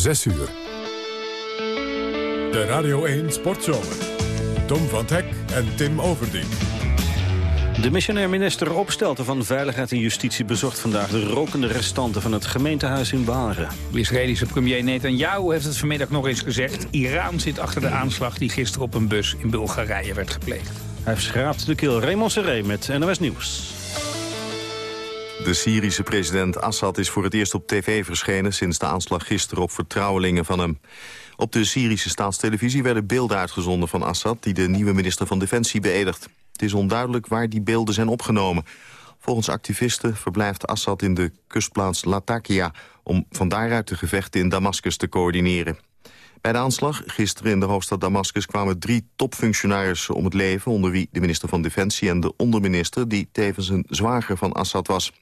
6 uur. De Radio 1 Sportzomer. Tom van Hek en Tim Overdien. De missionair minister Opstelten van Veiligheid en Justitie bezocht vandaag de rokende restanten van het gemeentehuis in Baren. De Israëlische premier Netanyahu heeft het vanmiddag nog eens gezegd. Iran zit achter de aanslag die gisteren op een bus in Bulgarije werd gepleegd. Hij schraapt de keel Raymond Seré met NOS Nieuws. De Syrische president Assad is voor het eerst op tv verschenen... sinds de aanslag gisteren op vertrouwelingen van hem. Op de Syrische staatstelevisie werden beelden uitgezonden van Assad... die de nieuwe minister van Defensie beëdigt. Het is onduidelijk waar die beelden zijn opgenomen. Volgens activisten verblijft Assad in de kustplaats Latakia... om van daaruit de gevechten in Damascus te coördineren. Bij de aanslag gisteren in de hoofdstad Damascus kwamen drie topfunctionarissen om het leven... onder wie de minister van Defensie en de onderminister... die tevens een zwager van Assad was.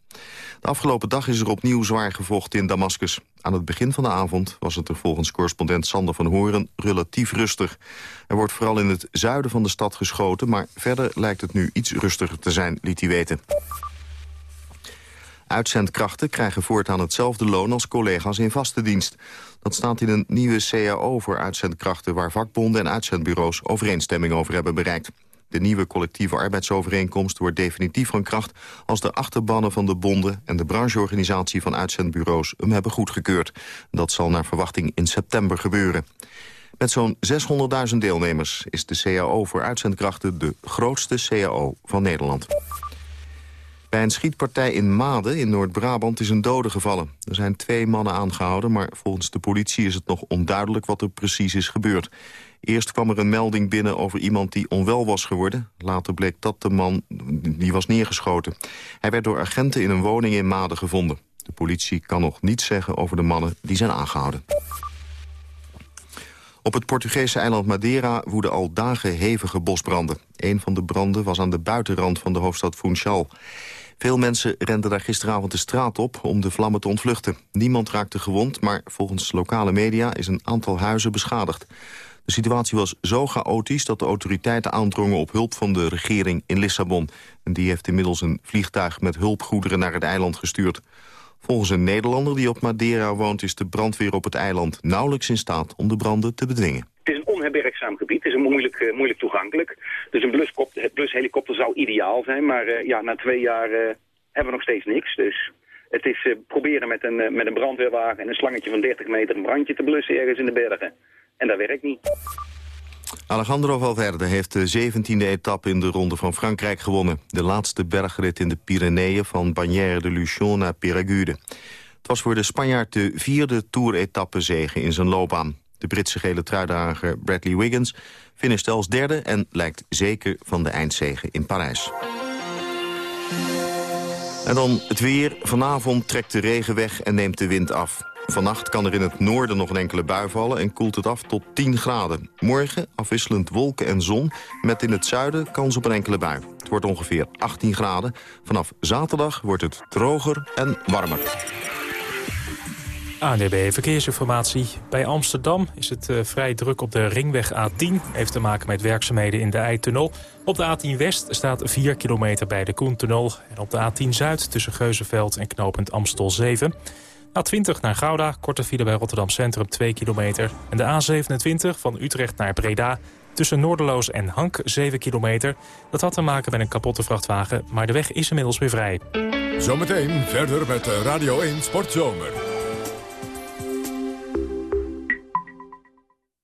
De afgelopen dag is er opnieuw zwaar gevochten in Damascus. Aan het begin van de avond was het er volgens correspondent Sander van Horen relatief rustig. Er wordt vooral in het zuiden van de stad geschoten... maar verder lijkt het nu iets rustiger te zijn, liet hij weten. Uitzendkrachten krijgen voortaan hetzelfde loon als collega's in vaste dienst. Dat staat in een nieuwe CAO voor uitzendkrachten... waar vakbonden en uitzendbureaus overeenstemming over hebben bereikt. De nieuwe collectieve arbeidsovereenkomst wordt definitief van kracht... als de achterbannen van de bonden en de brancheorganisatie van uitzendbureaus hem hebben goedgekeurd. Dat zal naar verwachting in september gebeuren. Met zo'n 600.000 deelnemers is de CAO voor uitzendkrachten de grootste CAO van Nederland. Bij een schietpartij in Maden in Noord-Brabant is een dode gevallen. Er zijn twee mannen aangehouden, maar volgens de politie is het nog onduidelijk wat er precies is gebeurd. Eerst kwam er een melding binnen over iemand die onwel was geworden. Later bleek dat de man die was neergeschoten. Hij werd door agenten in een woning in Maden gevonden. De politie kan nog niets zeggen over de mannen die zijn aangehouden. Op het Portugese eiland Madeira woeden al dagen hevige bosbranden. Een van de branden was aan de buitenrand van de hoofdstad Funchal. Veel mensen renden daar gisteravond de straat op om de vlammen te ontvluchten. Niemand raakte gewond, maar volgens lokale media is een aantal huizen beschadigd. De situatie was zo chaotisch dat de autoriteiten aandrongen op hulp van de regering in Lissabon. En die heeft inmiddels een vliegtuig met hulpgoederen naar het eiland gestuurd. Volgens een Nederlander die op Madeira woont is de brandweer op het eiland nauwelijks in staat om de branden te bedwingen. Het is een onherbergzaam gebied, het is een moeilijk, uh, moeilijk toegankelijk. Dus een blushelikopter zou ideaal zijn, maar uh, ja, na twee jaar uh, hebben we nog steeds niks. Dus het is proberen met een, met een brandweerwagen en een slangetje van 30 meter een brandje te blussen ergens in de bergen. En dat werkt niet. Alejandro Valverde heeft de 17e etappe in de Ronde van Frankrijk gewonnen. De laatste bergrit in de Pyreneeën van Bagnères de Luchon naar Peragude. Het was voor de Spanjaard de vierde Tour-etappe zegen in zijn loopbaan. De Britse gele truidrager Bradley Wiggins finishte als derde... en lijkt zeker van de eindzegen in Parijs. En dan het weer. Vanavond trekt de regen weg en neemt de wind af. Vannacht kan er in het noorden nog een enkele bui vallen en koelt het af tot 10 graden. Morgen afwisselend wolken en zon, met in het zuiden kans op een enkele bui. Het wordt ongeveer 18 graden. Vanaf zaterdag wordt het droger en warmer. ANDB Verkeersinformatie. Bij Amsterdam is het uh, vrij druk op de ringweg A10. Heeft te maken met werkzaamheden in de Eitunnel. Op de A10 West staat 4 kilometer bij de Koentunnel. En op de A10 Zuid tussen Geuzenveld en knooppunt Amstel 7... A20 naar Gouda, korte file bij Rotterdam Centrum 2 kilometer. En de A27 van Utrecht naar Breda tussen Noorderloos en Hank 7 kilometer. Dat had te maken met een kapotte vrachtwagen, maar de weg is inmiddels weer vrij. Zometeen verder met Radio 1 Sportzomer.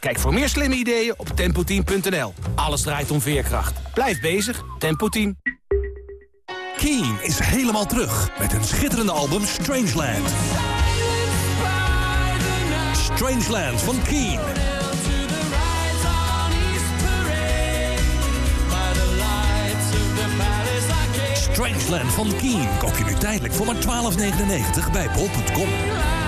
Kijk voor meer slimme ideeën op tempoteam.nl. Alles draait om veerkracht. Blijf bezig, Tempo Team. Keen is helemaal terug met een schitterende album Strangeland. Strangeland van Keen. Strangeland van Keen koop je nu tijdelijk voor maar 12,99 bij bol.com.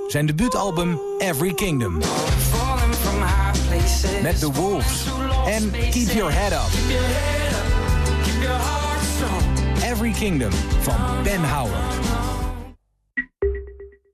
Zijn debuutalbum Every Kingdom. Met The Wolves. En Keep Your Head Up. Every Kingdom van Ben Howard.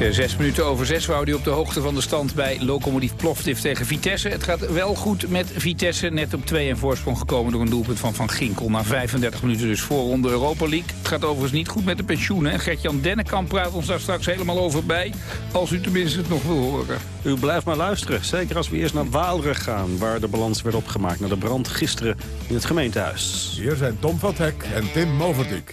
Is uh, zes minuten over zes. We houden u op de hoogte van de stand bij Lokomotief Plovdiv tegen Vitesse. Het gaat wel goed met Vitesse. Net op 2 en voorsprong gekomen door een doelpunt van Van Ginkel. Na 35 minuten dus voorronde Europa League. Het gaat overigens niet goed met de pensioenen. Gert-Jan Dennekamp praat ons daar straks helemaal over bij. Als u tenminste het nog wil horen. U blijft maar luisteren. Zeker als we eerst naar Waalre gaan... waar de balans werd opgemaakt na de brand gisteren in het gemeentehuis. Hier zijn Tom van Hek en Tim Moverdijk.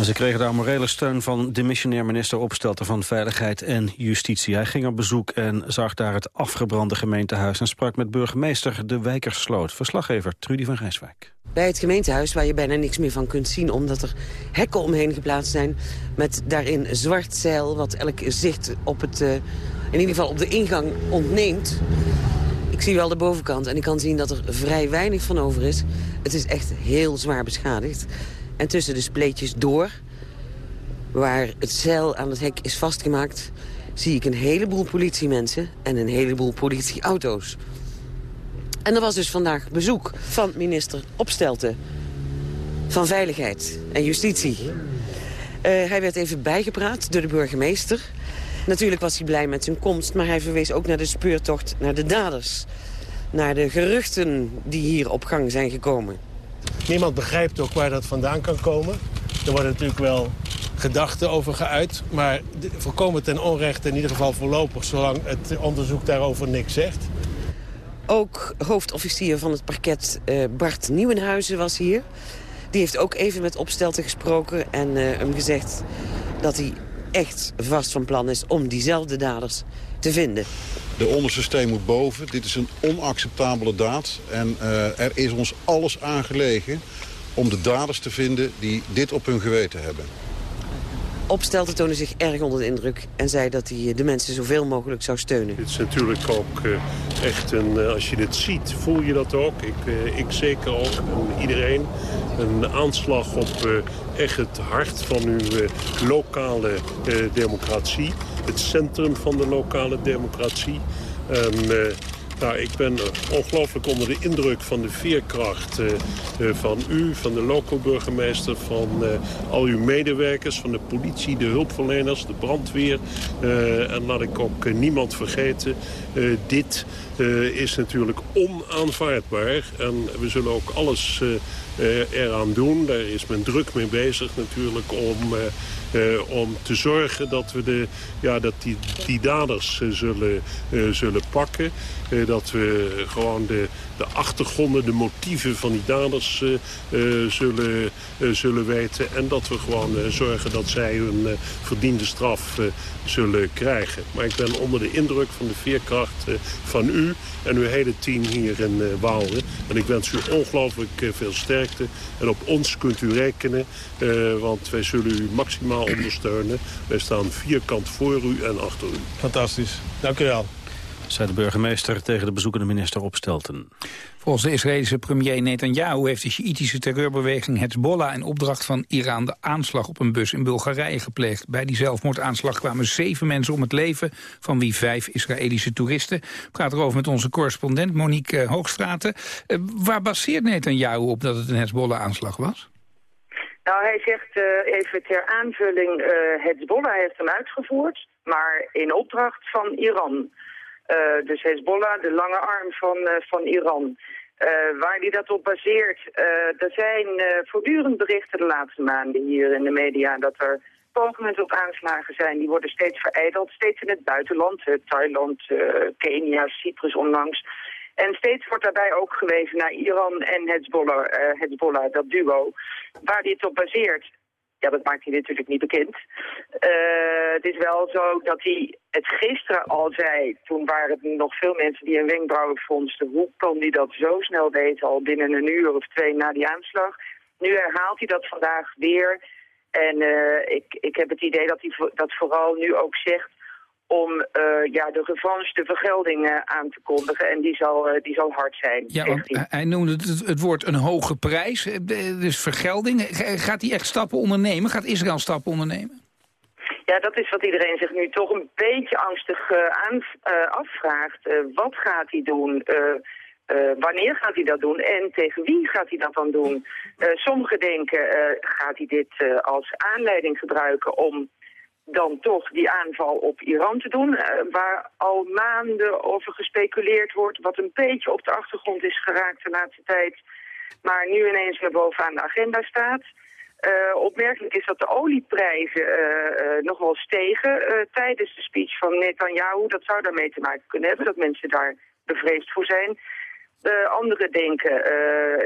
Ze kregen daar morele steun van de missionair minister Opstelten van Veiligheid en Justitie. Hij ging op bezoek en zag daar het afgebrande gemeentehuis... en sprak met burgemeester De Wijkersloot. Verslaggever Trudy van Rijswijk. Bij het gemeentehuis, waar je bijna niks meer van kunt zien... omdat er hekken omheen geplaatst zijn met daarin zwart zeil... wat elk zicht op het, uh, in ieder geval op de ingang ontneemt. Ik zie wel de bovenkant en ik kan zien dat er vrij weinig van over is. Het is echt heel zwaar beschadigd. En tussen de spleetjes door, waar het zeil aan het hek is vastgemaakt... zie ik een heleboel politiemensen en een heleboel politieauto's. En er was dus vandaag bezoek van minister Opstelten van Veiligheid en Justitie. Uh, hij werd even bijgepraat door de burgemeester. Natuurlijk was hij blij met zijn komst, maar hij verwees ook naar de speurtocht naar de daders. Naar de geruchten die hier op gang zijn gekomen. Niemand begrijpt ook waar dat vandaan kan komen. Er worden natuurlijk wel gedachten over geuit. Maar volkomen ten onrechte, in ieder geval voorlopig... zolang het onderzoek daarover niks zegt. Ook hoofdofficier van het parket uh, Bart Nieuwenhuizen was hier. Die heeft ook even met Opstelten gesproken en uh, hem gezegd... dat hij echt vast van plan is om diezelfde daders te vinden. De onderste steen moet boven. Dit is een onacceptabele daad. En uh, er is ons alles aangelegen om de daders te vinden die dit op hun geweten hebben. Opstelten toonde zich erg onder de indruk en zei dat hij de mensen zoveel mogelijk zou steunen. Het is natuurlijk ook uh, echt een, uh, als je dit ziet, voel je dat ook. Ik, ik zeker ook, en iedereen. Een aanslag op echt het hart van uw lokale democratie. Het centrum van de lokale democratie. En, ik ben ongelooflijk onder de indruk van de veerkracht uh, uh, van u, van de local burgemeester, van uh, al uw medewerkers, van de politie, de hulpverleners, de brandweer. en laat ik ook niemand vergeten, dit is natuurlijk onaanvaardbaar. En we zullen ook alles eraan doen. Daar is men druk mee bezig natuurlijk om... Uh, om te zorgen dat we de, ja, dat die, die daders uh, zullen, uh, zullen pakken. dat we gewoon de, de achtergronden, de motieven van die daders zullen, zullen weten. En dat we gewoon zorgen dat zij hun verdiende straf zullen krijgen. Maar ik ben onder de indruk van de veerkracht van u en uw hele team hier in uh, Waalre. En ik wens u ongelooflijk veel sterkte. En op ons kunt u rekenen, want wij zullen u maximaal ondersteunen. Wij staan vierkant voor u en achter u. Fantastisch. Dank u wel. Zei de burgemeester tegen de bezoekende minister Opstelten. Volgens de Israëlische premier Netanyahu heeft de Sjiitische terreurbeweging Hezbollah in opdracht van Iran de aanslag op een bus in Bulgarije gepleegd. Bij die zelfmoordaanslag kwamen zeven mensen om het leven, van wie vijf Israëlische toeristen. Praten erover met onze correspondent Monique eh, Hoogstraten. Uh, waar baseert Netanyahu op dat het een Hezbollah-aanslag was? Nou, hij zegt uh, even ter aanvulling, uh, Hezbollah heeft hem uitgevoerd, maar in opdracht van Iran. Uh, dus Hezbollah, de lange arm van, van Iran. waar hij dat op baseert, er zijn voortdurend berichten de laatste maanden hier in de media dat er pogingen tot aanslagen zijn. Die worden steeds vereideld, steeds in het buitenland, Thailand, Kenia, Cyprus onlangs. En steeds wordt daarbij ook gewezen naar Iran en Hezbollah, uh, Hezbollah dat duo. Waar het op baseert, ja, dat maakt hij natuurlijk niet bekend. Uh, het is wel zo dat hij het gisteren al zei, toen waren het nog veel mensen die een wenkbrauwen fondsten. Hoe kon hij dat zo snel weten, al binnen een uur of twee na die aanslag? Nu herhaalt hij dat vandaag weer. En uh, ik, ik heb het idee dat hij dat vooral nu ook zegt om uh, ja, de revanche, de vergelding uh, aan te kondigen. En die zal, uh, die zal hard zijn. Ja, hij noemde het, het woord een hoge prijs, dus vergelding. Gaat hij echt stappen ondernemen? Gaat Israël stappen ondernemen? Ja, dat is wat iedereen zich nu toch een beetje angstig aan, afvraagt. wat gaat hij doen? wanneer gaat hij dat doen en tegen wie gaat hij dat dan doen? sommigen denken, gaat hij dit als aanleiding gebruiken om dan toch die aanval op Iran te doen, uh, waar al maanden over gespeculeerd wordt, wat een beetje op de achtergrond is geraakt de laatste tijd, maar nu ineens weer bovenaan de agenda staat. Uh, opmerkelijk is dat de olieprijzen uh, nog wel stegen tijdens de speech van Netanyahu. Dat zou daarmee te maken kunnen hebben, dat mensen daar bevreesd voor zijn. anderen denken,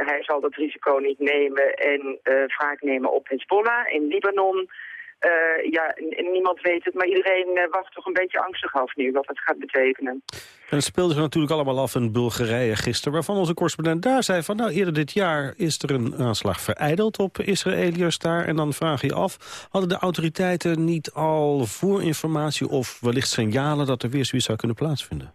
hij zal dat risico niet nemen en wraak nemen op Hezbollah in Libanon. Uh, ja, niemand weet het, maar iedereen uh, wacht toch een beetje angstig af nu wat het gaat betekenen. En het speelde zich natuurlijk allemaal af in Bulgarije gisteren... waarvan onze correspondent daar zei van... nou, eerder dit jaar is er een aanslag vereideld op Israëliërs daar... en dan vraag je af, hadden de autoriteiten niet al voorinformatie... of wellicht signalen dat er weer zoiets zou kunnen plaatsvinden?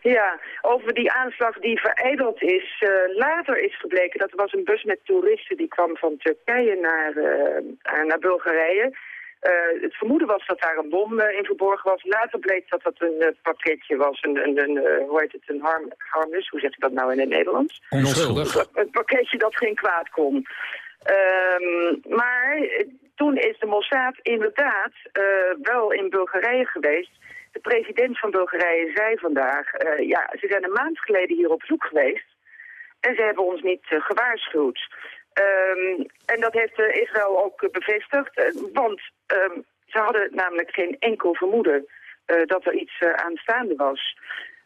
Ja, over die aanslag die vereideld is. Uh, later is gebleken dat er was een bus met toeristen die kwam van Turkije naar, uh, naar Bulgarije. Uh, het vermoeden was dat daar een bom in verborgen was. Later bleek dat dat een pakketje was, een, een, een hoe heet het, een harm, harmless, hoe zeg je dat nou in het Nederlands? Onschuldig. Een pakketje dat geen kwaad kon. Ehm, maar toen is de Mossad inderdaad wel in Bulgarije geweest de president van Bulgarije zei vandaag, uh, ja, ze zijn een maand geleden hier op zoek geweest. En ze hebben ons niet uh, gewaarschuwd. Um, en dat heeft uh, Israël ook bevestigd, want um, ze hadden namelijk geen enkel vermoeden dat er iets aanstaande was.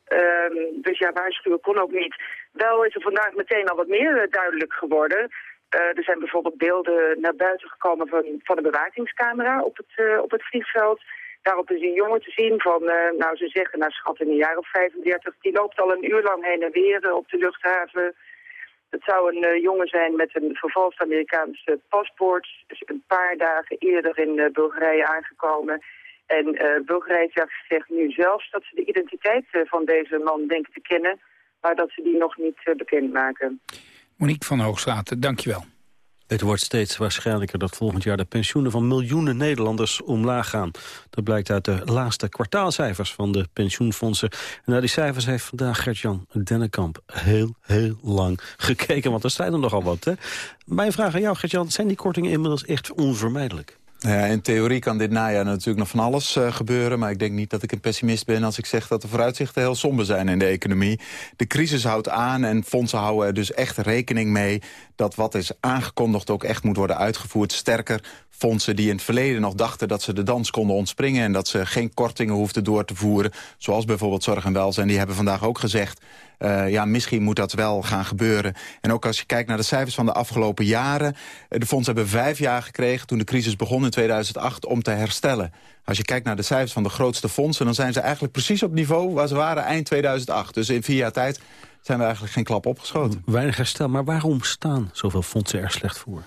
Um, dus ja, waarschuwen kon ook niet. Wel is er vandaag meteen al wat meer duidelijk geworden. er zijn bijvoorbeeld beelden naar buiten gekomen van, van een bewakingscamera op het, op het vliegveld. Daarop is een jongen te zien van, uh, nou ze zeggen, naar schat in een jaar of 35. Die loopt al een uur lang heen en weer uh, op de luchthaven. Het zou een uh, jongen zijn met een vervalst Amerikaans paspoort. Dus een paar dagen eerder in Bulgarije aangekomen. En Bulgarije zegt nu zelfs dat ze de identiteit van deze man denken te kennen. Maar dat ze die nog niet bekendmaken. Monique van Hoogstraat, dankjewel. Het wordt steeds waarschijnlijker dat volgend jaar de pensioenen van miljoenen Nederlanders omlaag gaan. Dat blijkt uit de laatste kwartaalcijfers van de pensioenfondsen. En naar die cijfers heeft vandaag Gert-Jan Dennekamp heel, heel lang gekeken. Want er zijn er nogal wat. Hè? Mijn vraag aan jou, Gert-Jan, zijn die kortingen inmiddels echt onvermijdelijk? Nou ja, in theorie kan dit najaar natuurlijk nog van alles uh, gebeuren... maar ik denk niet dat ik een pessimist ben als ik zeg dat de vooruitzichten heel somber zijn in de economie. De crisis houdt aan en fondsen houden er dus echt rekening mee... dat wat is aangekondigd ook echt moet worden uitgevoerd. Sterker, fondsen die in het verleden nog dachten dat ze de dans konden ontspringen... en dat ze geen kortingen hoefden door te voeren, zoals bijvoorbeeld zorg en welzijn... die hebben vandaag ook gezegd, uh, ja, misschien moet dat wel gaan gebeuren. En ook als je kijkt naar de cijfers van de afgelopen jaren... Eh, de fondsen hebben vijf jaar gekregen toen de crisis begon in 2008 om te herstellen. Als je kijkt naar de cijfers van de grootste fondsen... dan zijn ze eigenlijk precies op niveau waar ze waren eind 2008. Dus in vier jaar tijd zijn we eigenlijk geen klap opgeschoten. Weinig herstel, maar waarom staan zoveel fondsen er slecht voor?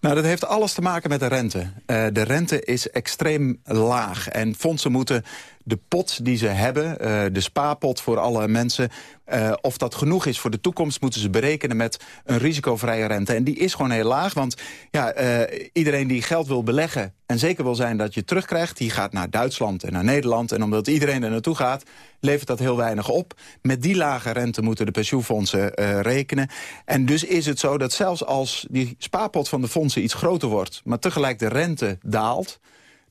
Nou, dat heeft alles te maken met de rente. Uh, de rente is extreem laag en fondsen moeten de pot die ze hebben, uh, de spaarpot voor alle mensen... Uh, of dat genoeg is voor de toekomst, moeten ze berekenen met een risicovrije rente. En die is gewoon heel laag, want ja, uh, iedereen die geld wil beleggen... en zeker wil zijn dat je terugkrijgt, die gaat naar Duitsland en naar Nederland. En omdat iedereen er naartoe gaat, levert dat heel weinig op. Met die lage rente moeten de pensioenfondsen rekenen. En dus is het zo dat zelfs als die spaarpot van de fondsen iets groter wordt... maar tegelijk de rente daalt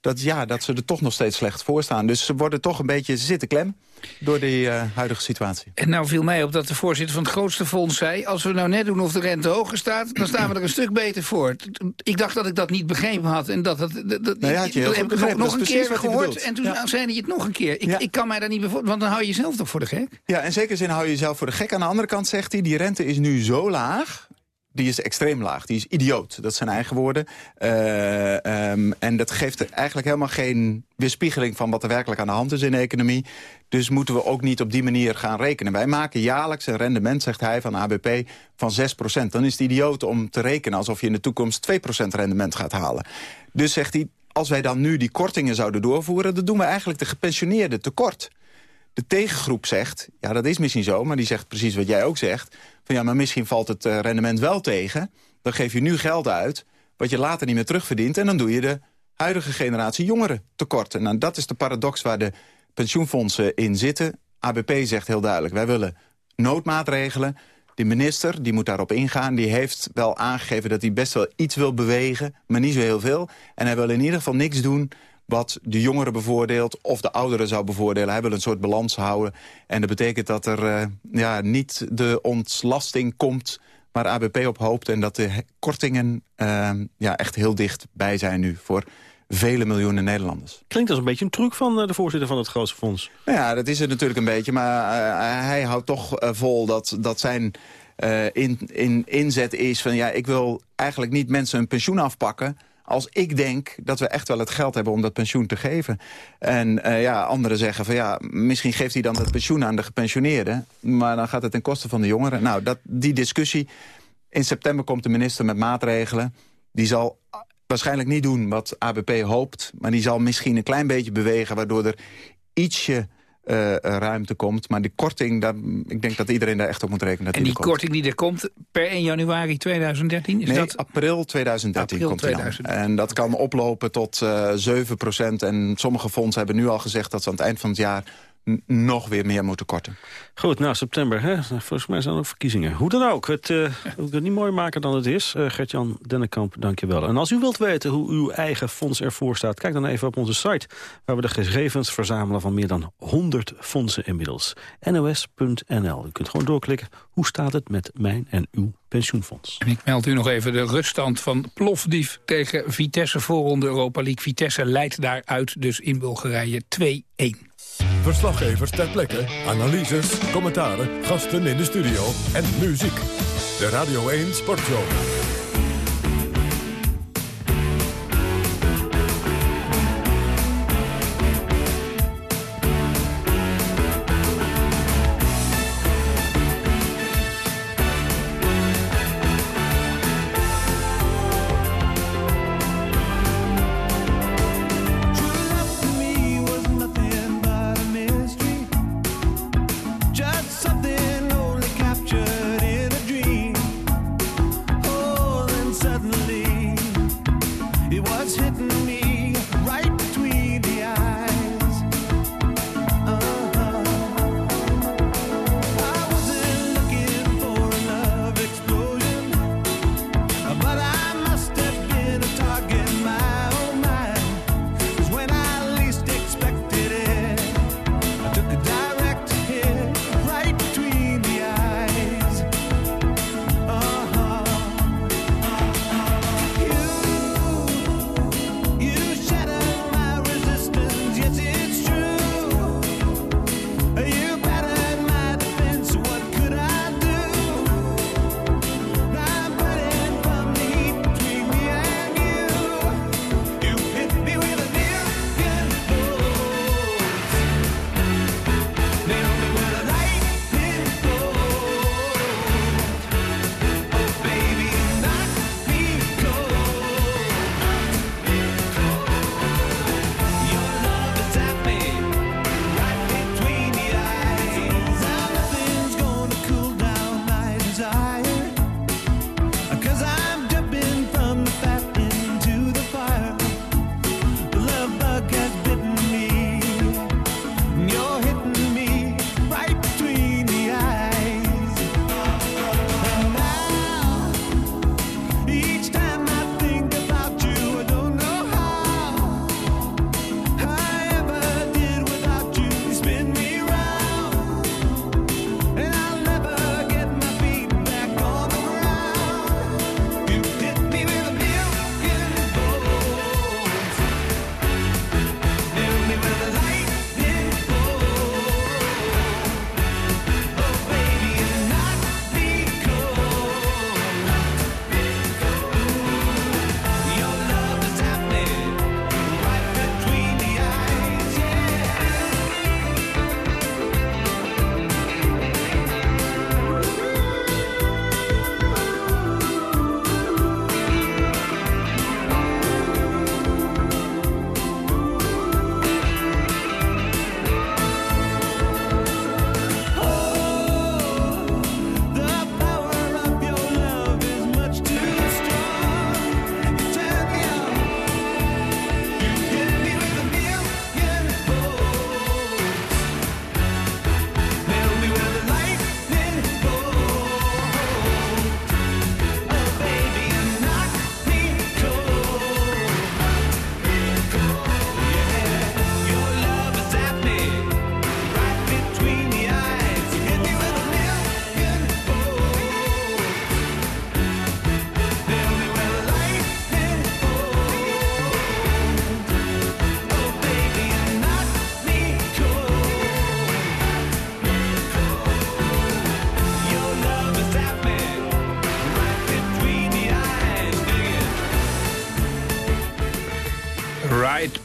dat, ja, dat ze er toch nog steeds slecht voor staan. Dus ze worden toch een beetje zitten klem door die uh, huidige situatie. En nou viel mij op dat de voorzitter van het grootste fonds zei... als we nou net doen of de rente hoger staat, dan staan we er een stuk beter voor. Ik dacht dat ik dat niet begrepen had. En dat, dat, dat, nou ja, je heb ik nog, nog een keer gehoord en toen ja. zei hij het nog een keer. Ik, ja. ik kan mij daar niet bijvoorbeeld, want dan hou je jezelf toch voor de gek? Ja, in zekere zin hou je jezelf voor de gek. Aan de andere kant zegt hij, die rente is nu zo laag die is extreem laag. Die is idioot. Dat zijn eigen woorden. Uh, um, en dat geeft eigenlijk helemaal geen weerspiegeling... van wat er werkelijk aan de hand is in de economie. Dus moeten we ook niet op die manier gaan rekenen. Wij maken jaarlijks een rendement, zegt hij, van ABP van 6% Dan is het idioot om te rekenen alsof je in de toekomst 2% rendement gaat halen. Dus zegt hij, als wij dan nu die kortingen zouden doorvoeren... dan doen we eigenlijk de gepensioneerden tekort. De tegengroep zegt, ja dat is misschien zo... maar die zegt precies wat jij ook zegt... van ja, maar misschien valt het uh, rendement wel tegen. Dan geef je nu geld uit wat je later niet meer terugverdient... en dan doe je de huidige generatie jongeren tekort. En nou, dat is de paradox waar de pensioenfondsen in zitten. ABP zegt heel duidelijk, wij willen noodmaatregelen. De minister, die moet daarop ingaan, die heeft wel aangegeven... dat hij best wel iets wil bewegen, maar niet zo heel veel. En hij wil in ieder geval niks doen wat de jongeren bevoordeelt of de ouderen zou bevoordelen. Hij wil een soort balans houden. En dat betekent dat er uh, ja, niet de ontlasting komt waar ABP op hoopt... en dat de kortingen uh, ja, echt heel dichtbij zijn nu voor vele miljoenen Nederlanders. Klinkt als een beetje een truc van uh, de voorzitter van het grootste fonds. Nou ja, dat is het natuurlijk een beetje. Maar uh, hij houdt toch vol dat, dat zijn in, in, inzet is van... ja, ik wil eigenlijk niet mensen een pensioen afpakken als ik denk dat we echt wel het geld hebben om dat pensioen te geven. En uh, ja, anderen zeggen van ja, misschien geeft hij dan dat pensioen aan de gepensioneerden. Maar dan gaat het ten koste van de jongeren. Nou, dat, die discussie... In september komt de minister met maatregelen. Die zal waarschijnlijk niet doen wat ABP hoopt. Maar die zal misschien een klein beetje bewegen... waardoor er ietsje uh, ruimte komt. Maar die korting, daar, ik denk dat iedereen daar echt op moet rekenen. Dat en die, die korting die er komt per 1 januari 2013? Is nee, dat... april 2013 april komt 2013. En dat kan oplopen tot uh, 7% En sommige fondsen hebben nu al gezegd dat ze aan het eind van het jaar nog weer meer moeten korten. Goed, nou, september, hè? volgens mij zijn er ook verkiezingen. Hoe dan ook, het, uh, ik het niet mooi maken dan het is. Uh, Gert-Jan Dennekamp, dank je wel. En als u wilt weten hoe uw eigen fonds ervoor staat... kijk dan even op onze site, waar we de gegevens verzamelen... van meer dan 100 fondsen inmiddels. NOS.nl. U kunt gewoon doorklikken. Hoe staat het met mijn en uw pensioenfonds? En ik meld u nog even de ruststand van Plofdief tegen Vitesse voorronde Europa League. Vitesse leidt daaruit dus in Bulgarije 2-1. Verslaggevers ter plekke, analyses, commentaren, gasten in de studio en muziek. De Radio 1 Sportzomer.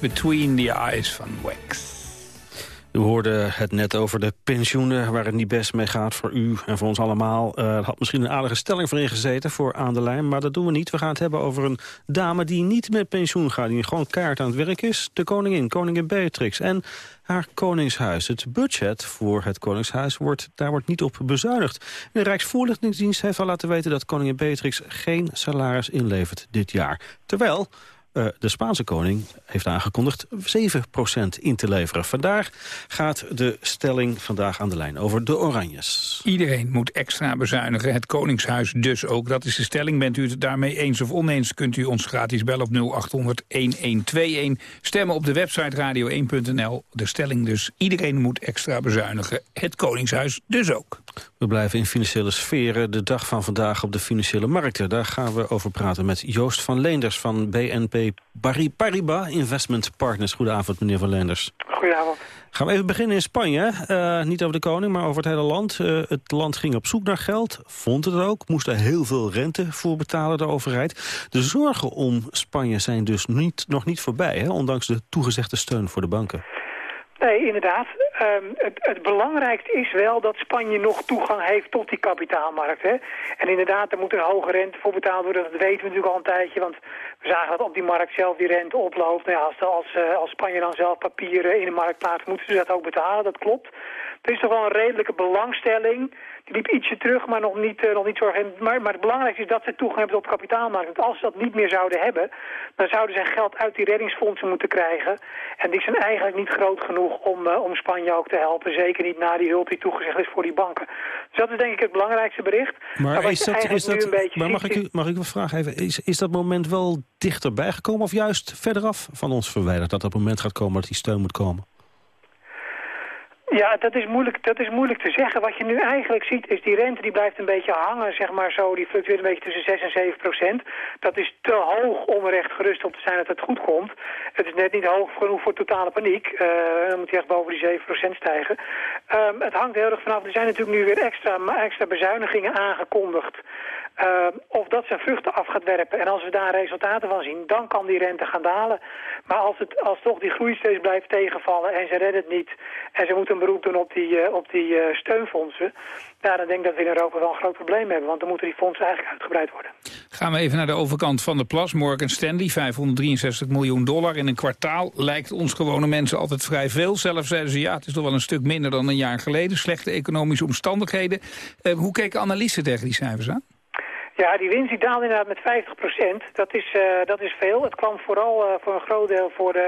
Between the Eyes van Wax. U hoorde het net over de pensioenen, waar het niet best mee gaat voor u en voor ons allemaal. Uh, er had misschien een aardige stelling voor ingezeten voor aan de lijn, maar dat doen we niet. We gaan het hebben over een dame die niet met pensioen gaat, die gewoon kaart aan het werk is. De koningin, koningin Beatrix en haar koningshuis. Het budget voor het koningshuis wordt, daar wordt niet op bezuinigd. De Rijksvoorlichtingsdienst heeft al laten weten dat koningin Beatrix geen salaris inlevert dit jaar. Terwijl uh, de Spaanse koning heeft aangekondigd 7% in te leveren. Vandaag gaat de stelling vandaag aan de lijn over de Oranjes. Iedereen moet extra bezuinigen, het Koningshuis dus ook. Dat is de stelling. Bent u het daarmee eens of oneens, kunt u ons gratis bellen op 0800-1121. Stemmen op de website radio1.nl. De stelling dus, iedereen moet extra bezuinigen, het Koningshuis dus ook. We blijven in financiële sferen. De dag van vandaag op de financiële markten. Daar gaan we over praten met Joost van Leenders van BNP Paribas Investment Partners. Goedenavond, meneer Van Leenders. Goedenavond. Gaan we even beginnen in Spanje. Uh, niet over de koning, maar over het hele land. Uh, het land ging op zoek naar geld, vond het ook. Moest er heel veel rente voor betalen, de overheid. De zorgen om Spanje zijn dus niet, nog niet voorbij, hè, ondanks de toegezegde steun voor de banken. Nee, inderdaad. Um, het, het, belangrijkste is wel dat Spanje nog toegang heeft tot die kapitaalmarkt. Hè? En inderdaad, er moet een hoge rente voor betaald worden. Dat weten we natuurlijk al een tijdje, want we zagen dat op die markt zelf die rente oploopt. Nou ja, als, als, eh, als Spanje dan zelf papieren in de markt plaatst, moeten ze dat ook betalen. Dat klopt. Er is toch wel een redelijke belangstelling die liep ietsje terug, maar nog niet, uh, nog niet. Maar, maar het belangrijkste is dat ze toegang hebben tot kapitaalmarkt. Want als ze dat niet meer zouden hebben, dan zouden ze geld uit die reddingsfondsen moeten krijgen. En die zijn eigenlijk niet groot genoeg om, uh, om Spanje ook te helpen. Zeker niet na die hulp die toegezegd is voor die banken. Dus dat is denk ik het belangrijkste bericht. Maar, maar is dat, is dat, maar mag, ik u, mag ik een vraag even? Is, is dat moment wel dichterbij gekomen of juist verderaf van ons verwijderd? Dat dat moment gaat komen dat die steun moet komen? Ja, dat is, moeilijk, dat is moeilijk te zeggen. Wat je nu eigenlijk ziet is die rente die blijft een beetje hangen, zeg maar zo. Die fluctueert een beetje tussen 6 en 7 procent. Dat is te hoog om er echt gerust op te zijn dat het goed komt. Het is net niet hoog genoeg voor totale paniek. Uh, dan moet hij echt boven die 7 procent stijgen. Um, het hangt heel erg vanaf. Er zijn natuurlijk nu weer extra, extra bezuinigingen aangekondigd. Uh, of dat zijn vruchten af gaat werpen. En als we daar resultaten van zien, dan kan die rente gaan dalen. Maar als, het, als toch die groei steeds blijft tegenvallen en ze redden het niet... en ze moeten een beroep doen op die, uh, op die uh, steunfondsen... Ja, dan denk ik dat we in Europa wel een groot probleem hebben. Want dan moeten die fondsen eigenlijk uitgebreid worden. Gaan we even naar de overkant van de plas. Morgan Stanley, 563 miljoen dollar in een kwartaal. Lijkt ons gewone mensen altijd vrij veel. Zelf zeiden ze, ja, het is toch wel een stuk minder dan een jaar geleden. Slechte economische omstandigheden. Uh, hoe keken analisten tegen die cijfers aan? Ja, die winst die daalde inderdaad met 50 procent. Dat is, uh, dat is veel. Het kwam vooral uh, voor een groot deel voor, uh,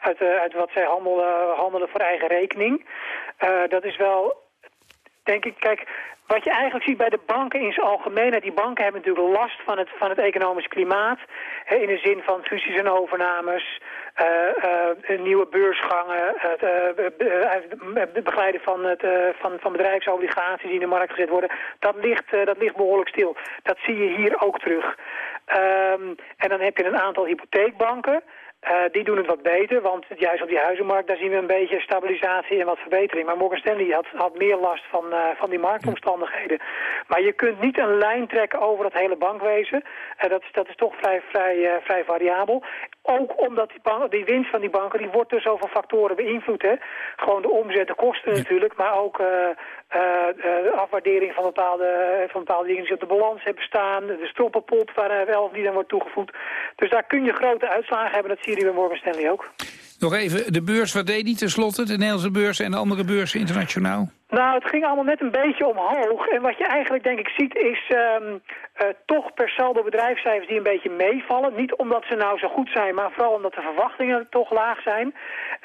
uit, uit wat zij handelen, handelen voor eigen rekening. dat is wel, denk ik, kijk, wat je eigenlijk ziet bij de banken in zijn algemeen, die banken hebben natuurlijk last van het, van het economisch klimaat. In de zin van fusies en overnames, uh, uh, nieuwe beursgangen, het uh, begeleiden van, het, van, van bedrijfsobligaties die in de markt gezet worden. Dat ligt, dat ligt behoorlijk stil. Dat zie je hier ook terug. Um, en dan heb je een aantal hypotheekbanken. Uh, die doen het wat beter, want juist op die huizenmarkt daar zien we een beetje stabilisatie en wat verbetering. Maar Morgan Stanley had, had meer last van, uh, van die marktomstandigheden. Maar je kunt niet een lijn trekken over dat hele bankwezen. Uh, dat, dat is toch vrij, vrij, vrij variabel. Ook omdat die, bank, die winst van die banken, die wordt dus over factoren beïnvloed. Hè? Gewoon de omzet, de kosten natuurlijk, maar ook de afwaardering van bepaalde, van bepaalde dingen die op de balans hebben staan. De stroppenpot waar wel die dan wordt toegevoegd. Dus daar kun je grote uitslagen hebben, dat zie je bij Morgan Stanley ook. Nog even, de beurs, wat deed die tenslotte? De Nederlandse beurs en de andere beurzen internationaal? Nou, het ging allemaal net een beetje omhoog. En wat je eigenlijk denk ik ziet is um, uh, toch per saldo bedrijfscijfers die een beetje meevallen. Niet omdat ze nou zo goed zijn, maar vooral omdat de verwachtingen toch laag zijn.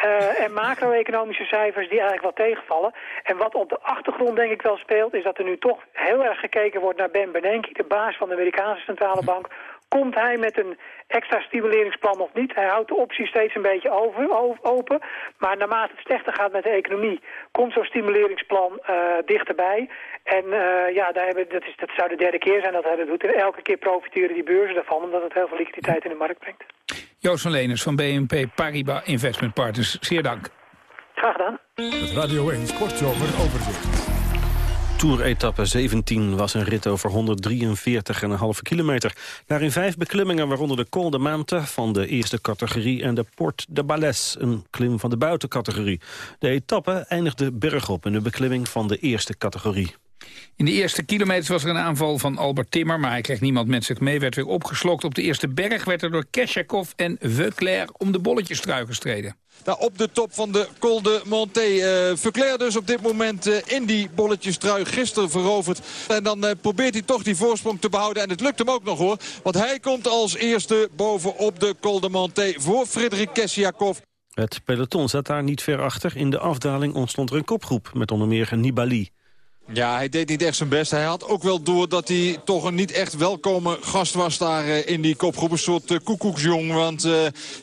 Uh, en macro-economische cijfers die eigenlijk wel tegenvallen. En wat op de achtergrond denk ik wel speelt, is dat er nu toch heel erg gekeken wordt naar Ben Bernanke, de baas van de Amerikaanse Centrale Bank. Komt hij met een extra stimuleringsplan of niet? Hij houdt de optie steeds een beetje over, open. Maar naarmate het slechter gaat met de economie... komt zo'n stimuleringsplan uh, dichterbij. En uh, ja, daar hebben, dat, is, dat zou de derde keer zijn dat hij dat doet. En elke keer profiteren die beurzen daarvan... omdat het heel veel liquiditeit in de markt brengt. Joost van Leners van BNP Paribas Investment Partners. Zeer dank. Graag gedaan. Het Radio 1 Sportzomer overzicht. Tour-etappe 17 was een rit over 143,5 kilometer. Daarin vijf beklimmingen, waaronder de Col de Mante van de eerste categorie... en de Port de Balès, een klim van de buitencategorie. De etappe eindigde bergop in de beklimming van de eerste categorie. In de eerste kilometers was er een aanval van Albert Timmer... maar hij kreeg niemand met zich mee, werd weer opgeslokt. Op de eerste berg werd er door Kesjakov en Veuclair om de bolletjestrui gestreden. Daar op de top van de Col de Monté. Uh, Verclair dus op dit moment uh, in die bolletjestrui gisteren veroverd. En dan uh, probeert hij toch die voorsprong te behouden. En het lukt hem ook nog hoor. Want hij komt als eerste bovenop de Col de Monté voor Frederik Kessiakov. Het peloton zat daar niet ver achter. In de afdaling ontstond er een kopgroep met onder meer Nibali. Ja, hij deed niet echt zijn best. Hij had ook wel door dat hij toch een niet echt welkome gast was daar uh, in die kopgroep. Een soort uh, koekoeksjong. Want uh,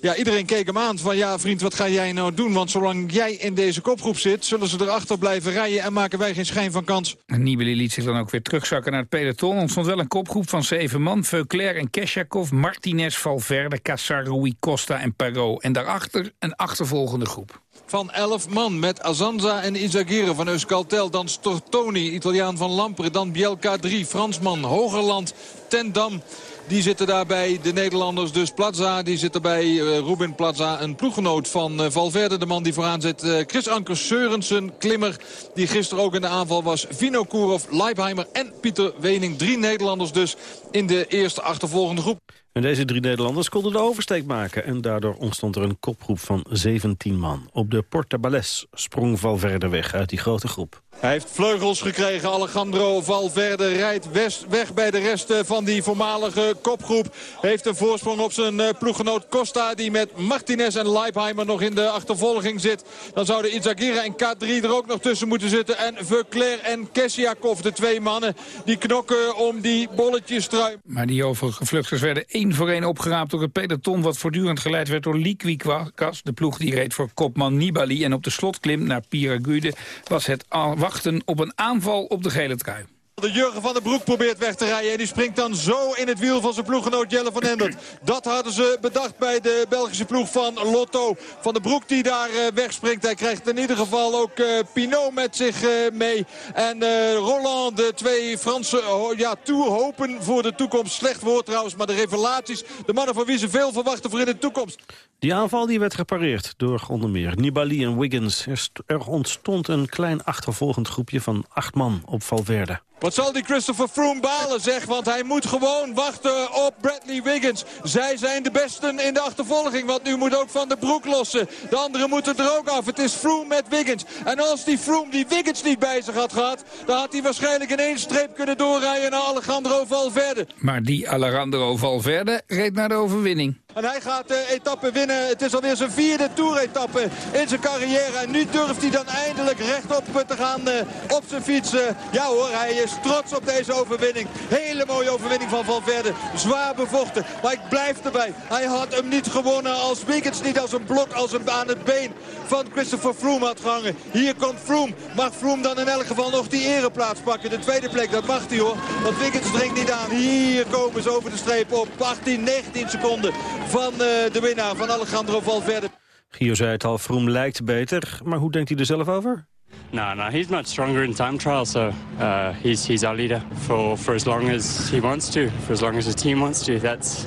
ja, iedereen keek hem aan van ja vriend, wat ga jij nou doen? Want zolang jij in deze kopgroep zit, zullen ze erachter blijven rijden en maken wij geen schijn van kans. En Nibali liet zich dan ook weer terugzakken naar het peloton. Er stond wel een kopgroep van zeven man. Veuclair en Kesjakov, Martinez, Valverde, Casarui, Costa en Perot. En daarachter een achtervolgende groep van 11 man. Met Azanza en Izagirre van Euskaltel. Dan Stortoni, Italiaan van Lampre. Dan Bielka 3, Fransman. Hogerland, Tendam. Die zitten daarbij, de Nederlanders dus. Plaza, die zit erbij. Uh, Ruben Plaza, een ploeggenoot van uh, Valverde. De man die vooraan zit. Uh, Chris Anker Seurensen, klimmer. Die gisteren ook in de aanval was. Vino Kurov, Leipheimer en Pieter Wening. Drie Nederlanders dus in de eerste achtervolgende groep. En deze drie Nederlanders konden de oversteek maken. En daardoor ontstond er een kopgroep van 17 man. Op de Porta Balles sprong Valverde weg uit die grote groep. Hij heeft vleugels gekregen. Alejandro Valverde rijdt weg bij de rest van die voormalige kopgroep. Heeft een voorsprong op zijn eh, ploeggenoot Costa... die met Martinez en Leipheimer nog in de achtervolging zit. Dan zouden Izagira en K3 er ook nog tussen moeten zitten. En Veuclair en Kessiakov, de twee mannen, die knokken om die bolletjes trui. Maar die overige vluchters werden één voor één opgeraapt door het peloton... wat voortdurend geleid werd door Liquikas, de ploeg die reed voor kopman Nibali. En op de slotklim naar Piragude was het wachten op een aanval op de gele trui. De Jurgen van den Broek probeert weg te rijden. En die springt dan zo in het wiel van zijn ploeggenoot Jelle van Endert. Dat hadden ze bedacht bij de Belgische ploeg van Lotto. Van den Broek die daar uh, wegspringt. Hij krijgt in ieder geval ook uh, Pinot met zich uh, mee. En Roland, de twee Franse ja, hopen voor de toekomst. Slecht woord trouwens, maar de revelaties. De mannen van wie ze veel verwachten voor in de toekomst. Die aanval die werd gepareerd door onder meer Nibali en Wiggins. Er ontstond een klein achtervolgend groepje van acht man op Valverde. Wat zal die Christopher Froome balen, zeg? Want hij moet gewoon wachten op Bradley Wiggins. Zij zijn de besten in de achtervolging, want nu moet ook Van de Broek lossen. De anderen moeten er ook af. Het is Froome met Wiggins. En als die Froome die Wiggins niet bij zich had gehad... dan had hij waarschijnlijk in één streep kunnen doorrijden naar Alejandro Valverde. Maar die Alejandro Valverde reed naar de overwinning. En hij gaat de etappe winnen. Het is alweer zijn vierde toeretappe in zijn carrière. En nu durft hij dan eindelijk rechtop te gaan uh, op zijn fiets. ja hoor, hij is trots op deze overwinning. Hele mooie overwinning van Valverde. Zwaar bevochten. Maar ik blijf erbij. Hij had hem niet gewonnen als Wiggins niet als een blok als een, aan het been van Christopher Froome had gehangen. Hier komt Froome. Mag Froome dan in elk geval nog die ereplaats pakken? De tweede plek, dat mag hij hoor. Want Wiggins dringt niet aan. Hier komen ze over de streep op 18, 19 seconden van uh, de winnaar van Alejandro Valverde. Gio zei het al, Froome lijkt beter. Maar hoe denkt hij er zelf over? No, no, he's much stronger in time trial, so uh, he's he's our leader for for as long as he wants to, for as long as the team wants to. That's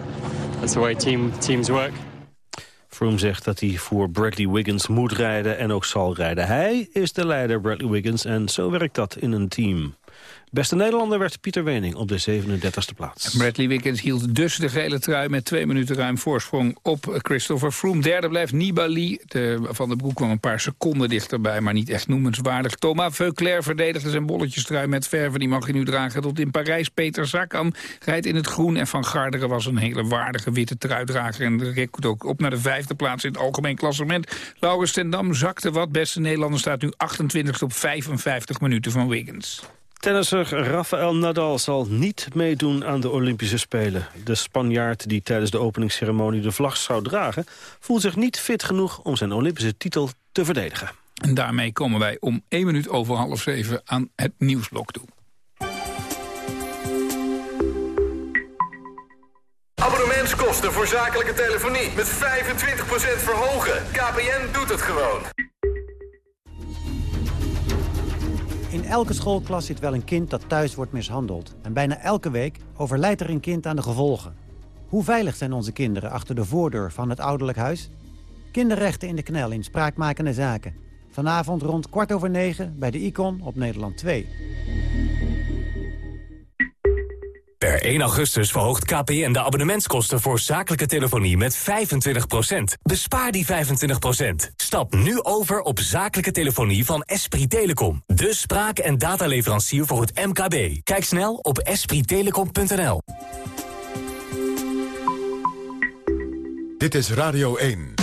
that's the way team teams work. Froome zegt dat hij voor Bradley Wiggins moet rijden en ook zal rijden. Hij is de leider, Bradley Wiggins, en zo werkt dat in een team. Beste Nederlander werd Pieter Wening op de 37e plaats. Bradley Wiggins hield dus de gele trui met twee minuten ruim voorsprong op Christopher Froome. Derde blijft Nibali. De, van de Broek kwam een paar seconden dichterbij, maar niet echt noemenswaardig. Thomas Veuclair verdedigde zijn bolletjestrui met verven. Die mag hij nu dragen tot in Parijs. Peter Zakam rijdt in het groen. En Van Garderen was een hele waardige witte truidrager. En rekt ook op naar de vijfde plaats in het algemeen klassement. Laurens ten Dam zakte wat. Beste Nederlander staat nu 28 op 55 minuten van Wiggins. Tennisser Rafael Nadal zal niet meedoen aan de Olympische Spelen. De Spanjaard die tijdens de openingsceremonie de vlag zou dragen... voelt zich niet fit genoeg om zijn Olympische titel te verdedigen. En daarmee komen wij om één minuut over half zeven aan het nieuwsblok toe. Abonnementskosten voor zakelijke telefonie met 25% verhogen. KPN doet het gewoon. Elke schoolklas zit wel een kind dat thuis wordt mishandeld. En bijna elke week overlijdt er een kind aan de gevolgen. Hoe veilig zijn onze kinderen achter de voordeur van het ouderlijk huis? Kinderrechten in de knel in spraakmakende zaken. Vanavond rond kwart over negen bij de Icon op Nederland 2. Per 1 augustus verhoogt KPN de abonnementskosten voor zakelijke telefonie met 25%. Bespaar die 25%. Stap nu over op zakelijke telefonie van Esprit Telecom. De spraak- en dataleverancier voor het MKB. Kijk snel op esprittelecom.nl. Dit is Radio 1.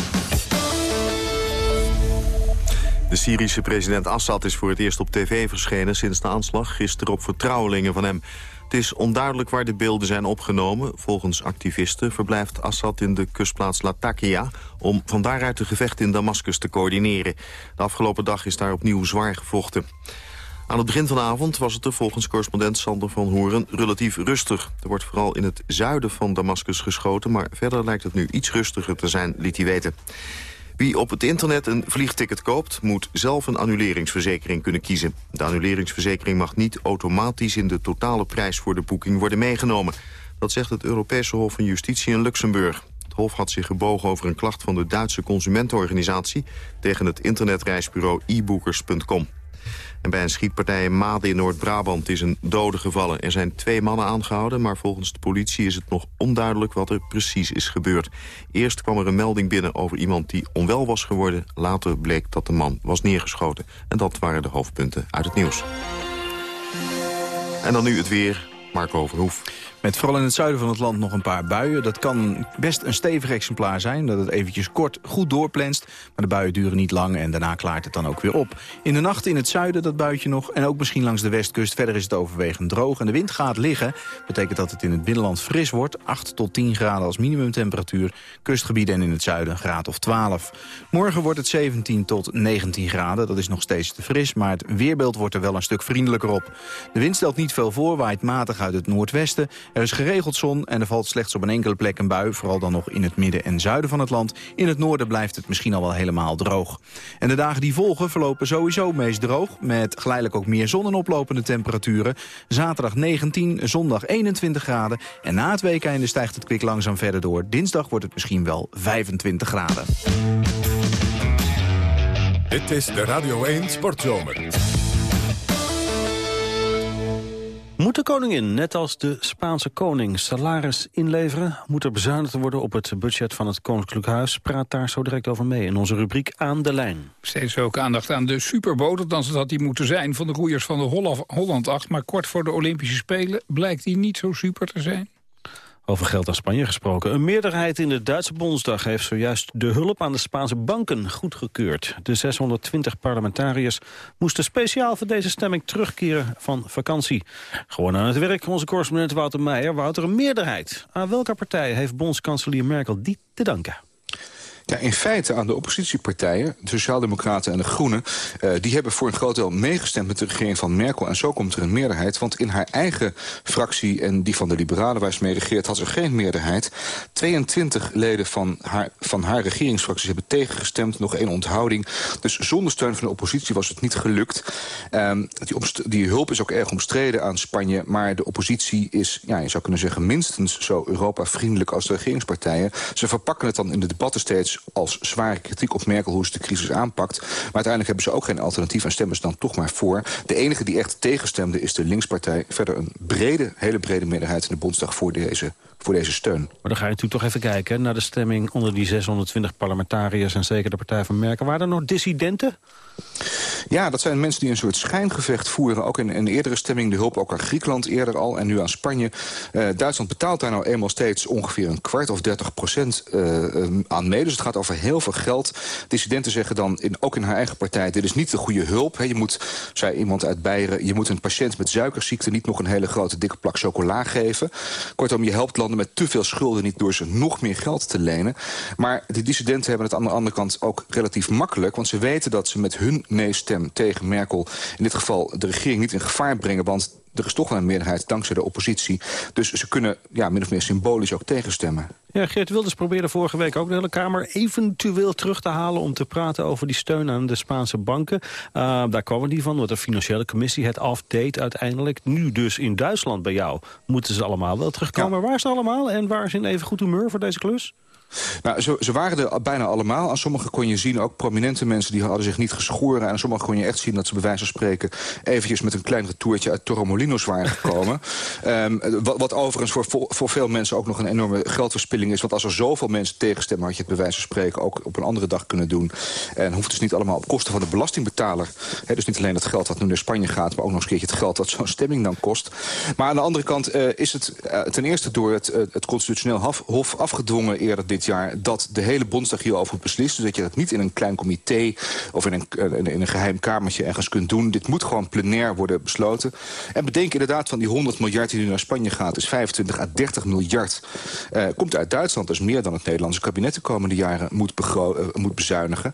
De Syrische president Assad is voor het eerst op tv verschenen... sinds de aanslag gisteren op vertrouwelingen van hem. Het is onduidelijk waar de beelden zijn opgenomen. Volgens activisten verblijft Assad in de kustplaats Latakia... om van daaruit de gevechten in Damascus te coördineren. De afgelopen dag is daar opnieuw zwaar gevochten. Aan het begin van de avond was het er volgens correspondent Sander van Hoeren relatief rustig. Er wordt vooral in het zuiden van Damascus geschoten... maar verder lijkt het nu iets rustiger te zijn, liet hij weten. Wie op het internet een vliegticket koopt... moet zelf een annuleringsverzekering kunnen kiezen. De annuleringsverzekering mag niet automatisch... in de totale prijs voor de boeking worden meegenomen. Dat zegt het Europese Hof van Justitie in Luxemburg. Het Hof had zich gebogen over een klacht van de Duitse consumentenorganisatie... tegen het internetreisbureau ebookers.com. En bij een schietpartij in Maden in Noord-Brabant is een dode gevallen. Er zijn twee mannen aangehouden, maar volgens de politie is het nog onduidelijk wat er precies is gebeurd. Eerst kwam er een melding binnen over iemand die onwel was geworden. Later bleek dat de man was neergeschoten. En dat waren de hoofdpunten uit het nieuws. En dan nu het weer, Marco Verhoef. Met vooral in het zuiden van het land nog een paar buien. Dat kan best een stevig exemplaar zijn, dat het eventjes kort goed doorplenst. Maar de buien duren niet lang en daarna klaart het dan ook weer op. In de nacht in het zuiden dat buitje nog en ook misschien langs de westkust. Verder is het overwegend droog en de wind gaat liggen. Betekent dat het in het binnenland fris wordt. 8 tot 10 graden als minimumtemperatuur. Kustgebieden en in het zuiden een graad of 12. Morgen wordt het 17 tot 19 graden. Dat is nog steeds te fris, maar het weerbeeld wordt er wel een stuk vriendelijker op. De wind stelt niet veel voor, waait matig uit het noordwesten. Er is geregeld zon en er valt slechts op een enkele plek een bui. Vooral dan nog in het midden en zuiden van het land. In het noorden blijft het misschien al wel helemaal droog. En de dagen die volgen verlopen sowieso meest droog. Met geleidelijk ook meer zon en oplopende temperaturen. Zaterdag 19, zondag 21 graden. En na het weekende stijgt het kwik langzaam verder door. Dinsdag wordt het misschien wel 25 graden. Dit is de Radio 1 Sportzomer. Moet de koningin, net als de Spaanse koning, salaris inleveren? Moet er bezuinigd worden op het budget van het Koninklijk Huis? Praat daar zo direct over mee in onze rubriek Aan de Lijn. Steeds ook aandacht aan de superboot, althans dat die moeten zijn... van de roeiers van de Holland 8. Maar kort voor de Olympische Spelen blijkt die niet zo super te zijn. Over geld aan Spanje gesproken. Een meerderheid in de Duitse Bondsdag heeft zojuist de hulp aan de Spaanse banken goedgekeurd. De 620 parlementariërs moesten speciaal voor deze stemming terugkeren van vakantie. Gewoon aan het werk, onze correspondent Wouter Meijer. Wouter, een meerderheid. Aan welke partij heeft bondskanselier Merkel die te danken? Ja, in feite aan de oppositiepartijen, de Sociaaldemocraten en de Groenen... Uh, die hebben voor een groot deel meegestemd met de regering van Merkel. En zo komt er een meerderheid. Want in haar eigen fractie en die van de Liberalen waar ze mee regeert... had ze geen meerderheid. 22 leden van haar, van haar regeringsfracties hebben tegengestemd. Nog één onthouding. Dus zonder steun van de oppositie was het niet gelukt. Um, die, die hulp is ook erg omstreden aan Spanje. Maar de oppositie is, ja, je zou kunnen zeggen... minstens zo Europa-vriendelijk als de regeringspartijen. Ze verpakken het dan in de debatten steeds als zware kritiek op Merkel hoe ze de crisis aanpakt. Maar uiteindelijk hebben ze ook geen alternatief en stemmen ze dan toch maar voor. De enige die echt tegenstemde is de linkspartij. Verder een brede, hele brede meerderheid in de Bondsdag voor deze voor deze steun. Maar dan ga je natuurlijk toch even kijken naar de stemming onder die 620 parlementariërs en zeker de Partij van Merkel. Waren er nog dissidenten? Ja, dat zijn mensen die een soort schijngevecht voeren. Ook in een eerdere stemming de hulp ook aan Griekenland eerder al en nu aan Spanje. Uh, Duitsland betaalt daar nou eenmaal steeds ongeveer een kwart of 30 procent uh, aan mee. Dus het gaat over heel veel geld. Dissidenten zeggen dan, in, ook in haar eigen partij... dit is niet de goede hulp. He, je moet, zei iemand uit Beieren... je moet een patiënt met suikerziekte niet nog een hele grote dikke plak chocola geven. Kortom, je helpt landen met te veel schulden niet... door ze nog meer geld te lenen. Maar die dissidenten hebben het aan de andere kant ook relatief makkelijk... want ze weten dat ze met hun nee-stem tegen Merkel... in dit geval de regering niet in gevaar brengen... want er is toch wel een meerderheid dankzij de oppositie. Dus ze kunnen ja, min of meer symbolisch ook tegenstemmen. Ja, Geert Wilders probeerde vorige week ook de hele Kamer eventueel terug te halen... om te praten over die steun aan de Spaanse banken. Uh, daar kwam het niet van, want de financiële commissie het afdeed uiteindelijk. Nu dus in Duitsland bij jou moeten ze allemaal wel terugkomen. Waar is ze allemaal en waar is in even goed humeur voor deze klus? Nou, ze, ze, waren er bijna allemaal. Aan sommigen kon je zien, ook prominente mensen... die hadden zich niet geschoren. En aan sommigen kon je echt zien dat ze bij wijze van spreken... eventjes met een klein retourtje uit Torremolinos waren gekomen. um, wat, wat, overigens voor, voor, veel mensen ook nog een enorme geldverspilling is. Want als er zoveel mensen tegenstemmen... had je het bij wijze van spreken ook op een andere dag kunnen doen. En hoeft dus niet allemaal op kosten van de belastingbetaler. He, dus niet alleen het geld dat nu naar Spanje gaat... maar ook nog eens een keertje het geld dat zo'n stemming dan kost. Maar aan de andere kant uh, is het uh, ten eerste door het, uh, het constitutioneel hof afgedwongen eerder dit jaar dat de hele Bondsdag hierover moet beslissen. Dus dat je dat niet in een klein comité of in een, eh, in een geheim kamertje ergens kunt doen. Dit moet gewoon plenair worden besloten. En bedenk inderdaad van die 100 miljard die nu naar Spanje gaat... dus 25 à 30 miljard uh, komt uit Duitsland. Is meer dan het Nederlandse kabinet de komende jaren moet, uh, moet bezuinigen.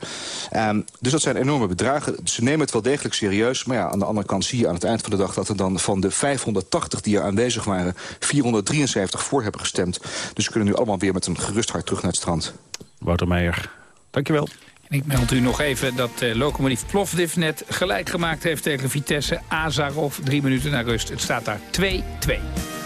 Um, dus dat zijn enorme bedragen. Ze nemen het wel degelijk serieus. Maar ja, aan de andere kant zie je aan het eind van de dag... dat er dan van de 580 die er aanwezig waren... 473 voor hebben gestemd. Dus ze kunnen nu allemaal weer met een gerust hart terug naar het strand. Wouter Meijer, dankjewel. En ik meld u nog even dat uh, locomotief Plovdiv net gelijk gemaakt heeft tegen Vitesse. Azarov, drie minuten naar rust. Het staat daar 2-2.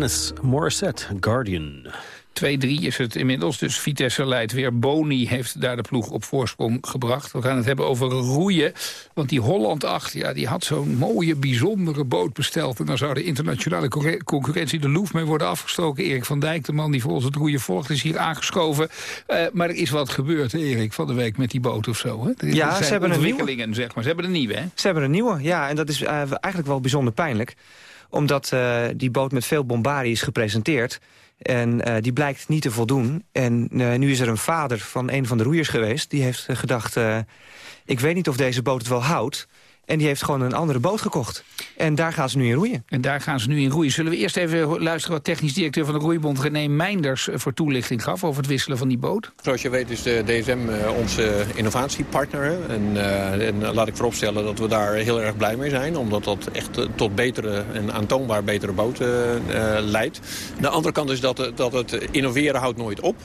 Alanis Morissette, Guardian. 2-3 is het inmiddels, dus Vitesse leidt weer. Boni heeft daar de ploeg op voorsprong gebracht. We gaan het hebben over roeien. Want die Holland 8, ja, die had zo'n mooie, bijzondere boot besteld. En dan zou de internationale concurrentie de loef mee worden afgestoken. Erik van Dijk, de man die voor ons het roeien volgt, is hier aangeschoven. Eh, maar er is wat gebeurd, hè, Erik, van de week met die boot of zo. Hè? Er Ja, zijn ze hebben een ontwikkelingen, zeg maar. Ze hebben een nieuwe, hè? Ze hebben een nieuwe, ja. En dat is eh, eigenlijk wel bijzonder pijnlijk. Omdat eh, die boot met veel bombardie is gepresenteerd. En eh, die blijkt niet te voldoen. En eh, nu is er een vader van een van de roeiers geweest. Die heeft gedacht, ik weet niet of deze boot het wel houdt. En die heeft gewoon een andere boot gekocht. En daar gaan ze nu in roeien. En daar gaan ze nu in roeien. Zullen we eerst even luisteren wat technisch directeur van de Roeibond René Meinders eh, voor toelichting gaf over het wisselen van die boot? Zoals je weet is de DSM eh, onze innovatiepartner. En, eh, en laat ik vooropstellen dat we daar heel erg blij mee zijn. Omdat dat echt tot betere en aantoonbaar betere boten eh, leidt. De andere kant is dat, dat het innoveren houdt nooit op.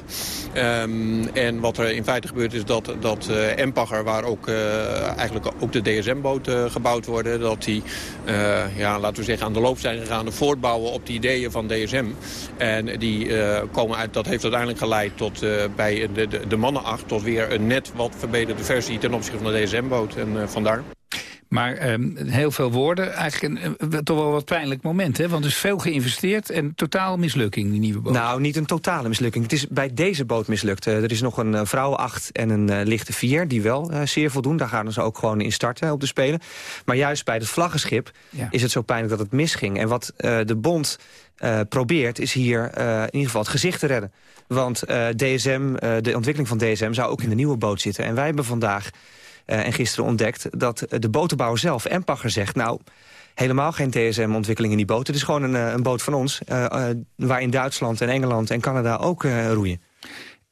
Ehm, en wat er in feite gebeurt is dat, dat eh, Empacher, waar ook, eh, eigenlijk ook de DSM-boot gebouwd worden... dat die, eh, ja, laten we zeggen, aan de loop zijn gegaan... voortbouwen op de ideeën van DSM. En die eh, komen uit, dat heeft uiteindelijk geleid tot eh, bij de, de, de mannenacht... tot weer een net wat verbeterde versie ten opzichte van de DSM-boot. En eh, vandaar. Maar ehm, heel veel woorden, eigenlijk een, toch wel wat pijnlijk moment. Hè? Want er is veel geïnvesteerd en totaal mislukking, die nieuwe boot. Nou, niet een totale mislukking. Het is bij deze boot mislukt. Eh, er is nog een uh, vrouwen 8 en een eh, lichte 4 die wel zeer voldoen. Daar gaan ze ook gewoon in starten op de Spelen. Maar juist bij het vlaggenschip Ja. is het zo pijnlijk dat het misging. En wat de bond probeert is hier in ieder geval het gezicht te redden. Want DSM, de ontwikkeling van DSM zou ook in de nieuwe boot zitten. En wij hebben vandaag en gisteren ontdekt dat eh, de botenbouwer zelf, Empacher, zegt... nou, helemaal geen DSM-ontwikkeling in die boot. Het is gewoon een, eh, een boot van ons, eh, eh, waar in Duitsland en Engeland en Canada ook eh, roeien.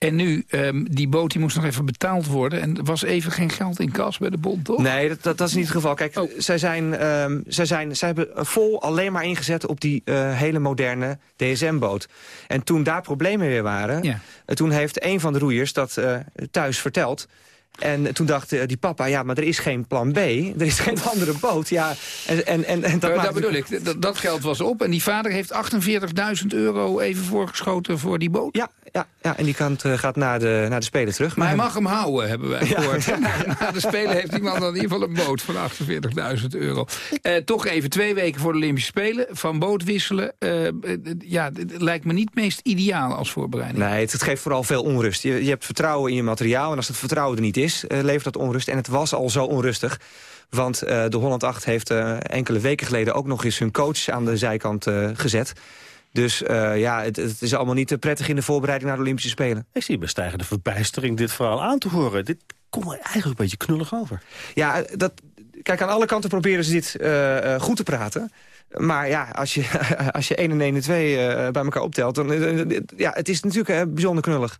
En nu, ehm, die boot die moest nog even betaald worden... en er was even geen geld in kas bij de bond, toch? Nee, dat, dat, dat is niet het geval. Kijk, zij, zijn, ehm, zij, zijn, zij hebben vol alleen maar ingezet op die eh, hele moderne DSM-boot. En toen daar problemen weer waren... Ja. eh, toen heeft een van de roeiers dat eh, thuis verteld... En toen dacht eh, die papa, ja, maar er is geen plan B. Er is geen andere boot. Ja, en, en, en, dat, dat bedoel ik, dat, dat geld was op. En die vader heeft 48.000 euro even voorgeschoten voor die boot. Ja, ja, ja en die kant eh, gaat naar de, naar de Spelen terug. Maar hij mag hem houden, hebben wij Ja. gehoord. Na de Spelen heeft die man dan in ieder geval een boot van 48.000 euro. Eh, toch even twee weken voor de Olympische Spelen. Van boot wisselen. eh, ja, het lijkt me niet het meest ideaal als voorbereiding. Nee, het, het geeft vooral veel onrust. Je, je hebt vertrouwen in je materiaal en als het vertrouwen er niet is, levert dat onrust. En het was al zo onrustig. Want de Holland 8 heeft enkele weken geleden ook nog eens hun coach aan de zijkant gezet. Dus eh, ja, het, het is allemaal niet eh, prettig in de voorbereiding naar de Olympische Spelen. Ik zie bestijgende verbijstering dit verhaal aan te horen. Dit komt eigenlijk een beetje knullig over. Ja, eh, dat, kijk, aan alle kanten proberen ze dit eh, eh, goed te praten. Maar ja, als je, als je 1 en 1 en 2 eh, bij elkaar optelt... dan ja, het is natuurlijk bijzonder knullig.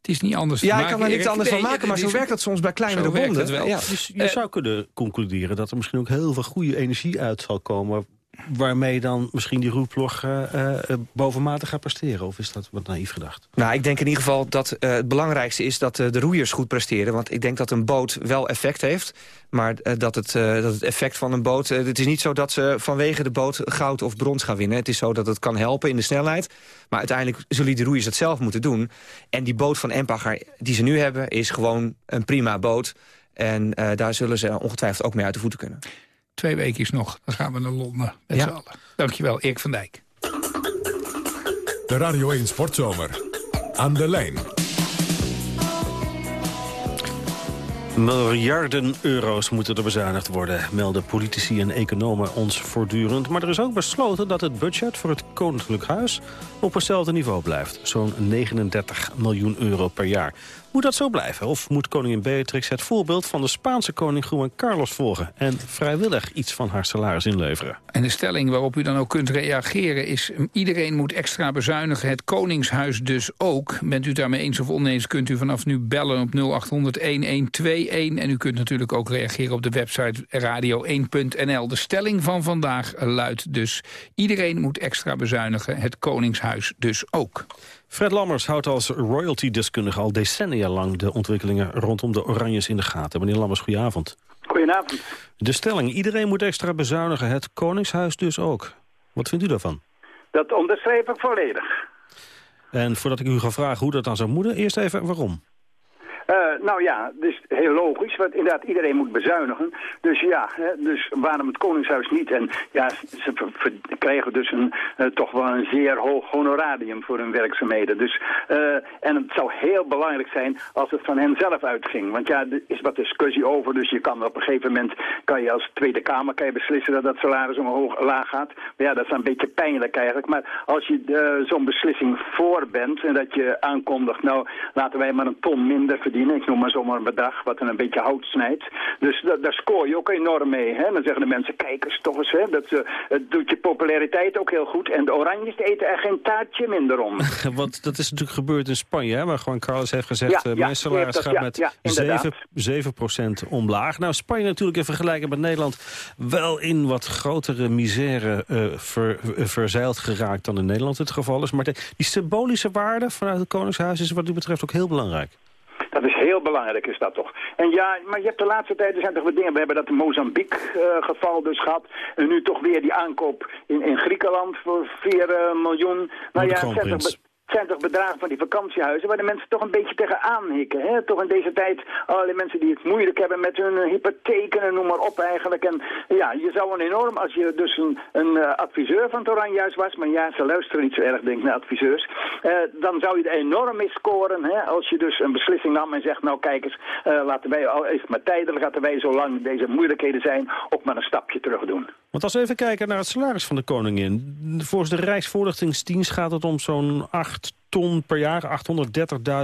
Het is niet anders te Ja, ik kan er niks anders van maken, maar zo werkt dat soms bij kleinere bonden. Ja. Dus je zou kunnen concluderen dat er misschien ook heel veel goede energie uit zal komen... waarmee dan misschien die roeplog eh, eh, bovenmatig gaat presteren. Of is dat wat naïef gedacht? Nou, ik denk in ieder geval dat eh, het belangrijkste is dat de roeiers goed presteren. Want ik denk dat een boot wel effect heeft. Maar dat, het, dat het effect van een boot... het is niet zo dat ze vanwege de boot goud of brons gaan winnen. Het is zo dat het kan helpen in de snelheid. Maar uiteindelijk zullen die roeiers het zelf moeten doen. En die boot van Empacher die ze nu hebben is gewoon een prima boot. En daar zullen ze ongetwijfeld ook mee uit de voeten kunnen. Twee weken is nog, dan gaan we naar Londen met Ja. z'n allen. Dankjewel, Erik van Dijk. De Radio 1 Sportzomer. Aan de lijn. Miljarden euro's moeten er bezuinigd worden, melden politici en economen ons voortdurend. Maar er is ook besloten dat het budget voor het Koninklijk Huis op hetzelfde niveau blijft. Zo'n 39 miljoen euro per jaar. Moet dat zo blijven? Of moet koningin Beatrix het voorbeeld van de Spaanse koning Juan Carlos volgen... en vrijwillig iets van haar salaris inleveren? En de stelling waarop u dan ook kunt reageren is... iedereen moet extra bezuinigen, het Koningshuis dus ook. Bent u daarmee eens of oneens, kunt u vanaf nu bellen op 0800-1121. En u kunt natuurlijk ook reageren op de website radio1.nl. De stelling van vandaag luidt dus... iedereen moet extra bezuinigen, het Koningshuis dus ook. Fred Lammers houdt als royalty-deskundige al decennia lang... de ontwikkelingen rondom de Oranjes in de gaten. Meneer Lammers, goedenavond. Goedenavond. De stelling, iedereen moet extra bezuinigen, het Koningshuis dus ook. Wat vindt u daarvan? Dat onderschrijf ik volledig. En voordat ik u ga vragen hoe dat dan zou moeten, eerst even waarom. Eh, nou ja, dus heel logisch, want inderdaad iedereen moet bezuinigen. Dus ja, hè, dus waarom het Koningshuis niet? En ja, ze krijgen dus een, eh, toch wel een zeer hoog honorarium voor hun werkzaamheden. Dus, eh, en het zou heel belangrijk zijn als het van hen zelf uitging. Want ja, er is wat discussie over, dus je kan op een gegeven moment, kan je als Tweede Kamer kan je beslissen dat dat salaris omhoog laag gaat. Maar ja, dat is een beetje pijnlijk eigenlijk. Maar als je zo'n beslissing voor bent en dat je aankondigt, nou laten wij maar een ton minder verdienen. Ik noem maar zomaar een bedrag wat een beetje hout snijdt. Dus da- daar scoor je ook enorm mee. Hè? Dan zeggen de mensen, kijk eens toch eens. Hè? Dat, eh, het doet je populariteit ook heel goed. En de Oranjes eten er geen taartje minder om. Want dat is natuurlijk gebeurd in Spanje, hè, waar gewoon Carlos heeft gezegd... Ja, eh, ja, mijn salaris gaat met ja, ja, 7, inderdaad. 7 omlaag. Nou, Spanje natuurlijk in vergelijking met Nederland... wel in wat grotere misère eh, ver- verzeild geraakt dan in Nederland het geval is. Maar de- die symbolische waarde vanuit het Koningshuis is wat u betreft ook heel belangrijk. Dat is heel belangrijk, is dat toch. En ja, maar je hebt de laatste tijd, er zijn toch wat dingen. We hebben dat Mozambique-geval dus gehad. En nu toch weer die aankoop in, in Griekenland voor 4 miljoen. Nou ja, het zijn toch, bedragen van die vakantiehuizen... waar de mensen toch een beetje tegenaan hikken. Hè? Toch in deze tijd allerlei mensen die het moeilijk hebben met hun eh, hypotheken en noem maar op eigenlijk. En ja, je zou een enorm, als je dus een, een eh, adviseur van het Oranjehuis was... maar ja, ze luisteren niet zo erg, denk ik, naar adviseurs... eh, dan zou je er enorm mee scoren hè? als je dus een beslissing nam en zegt... nou kijk eens, eh, laten wij, al is het maar tijdelijk, laten wij zolang deze moeilijkheden zijn... ook maar een stapje terug doen. Want als we even kijken naar het salaris van de koningin. Volgens de Rijksvoorlichtingsdienst gaat het om zo'n 8 ton per jaar,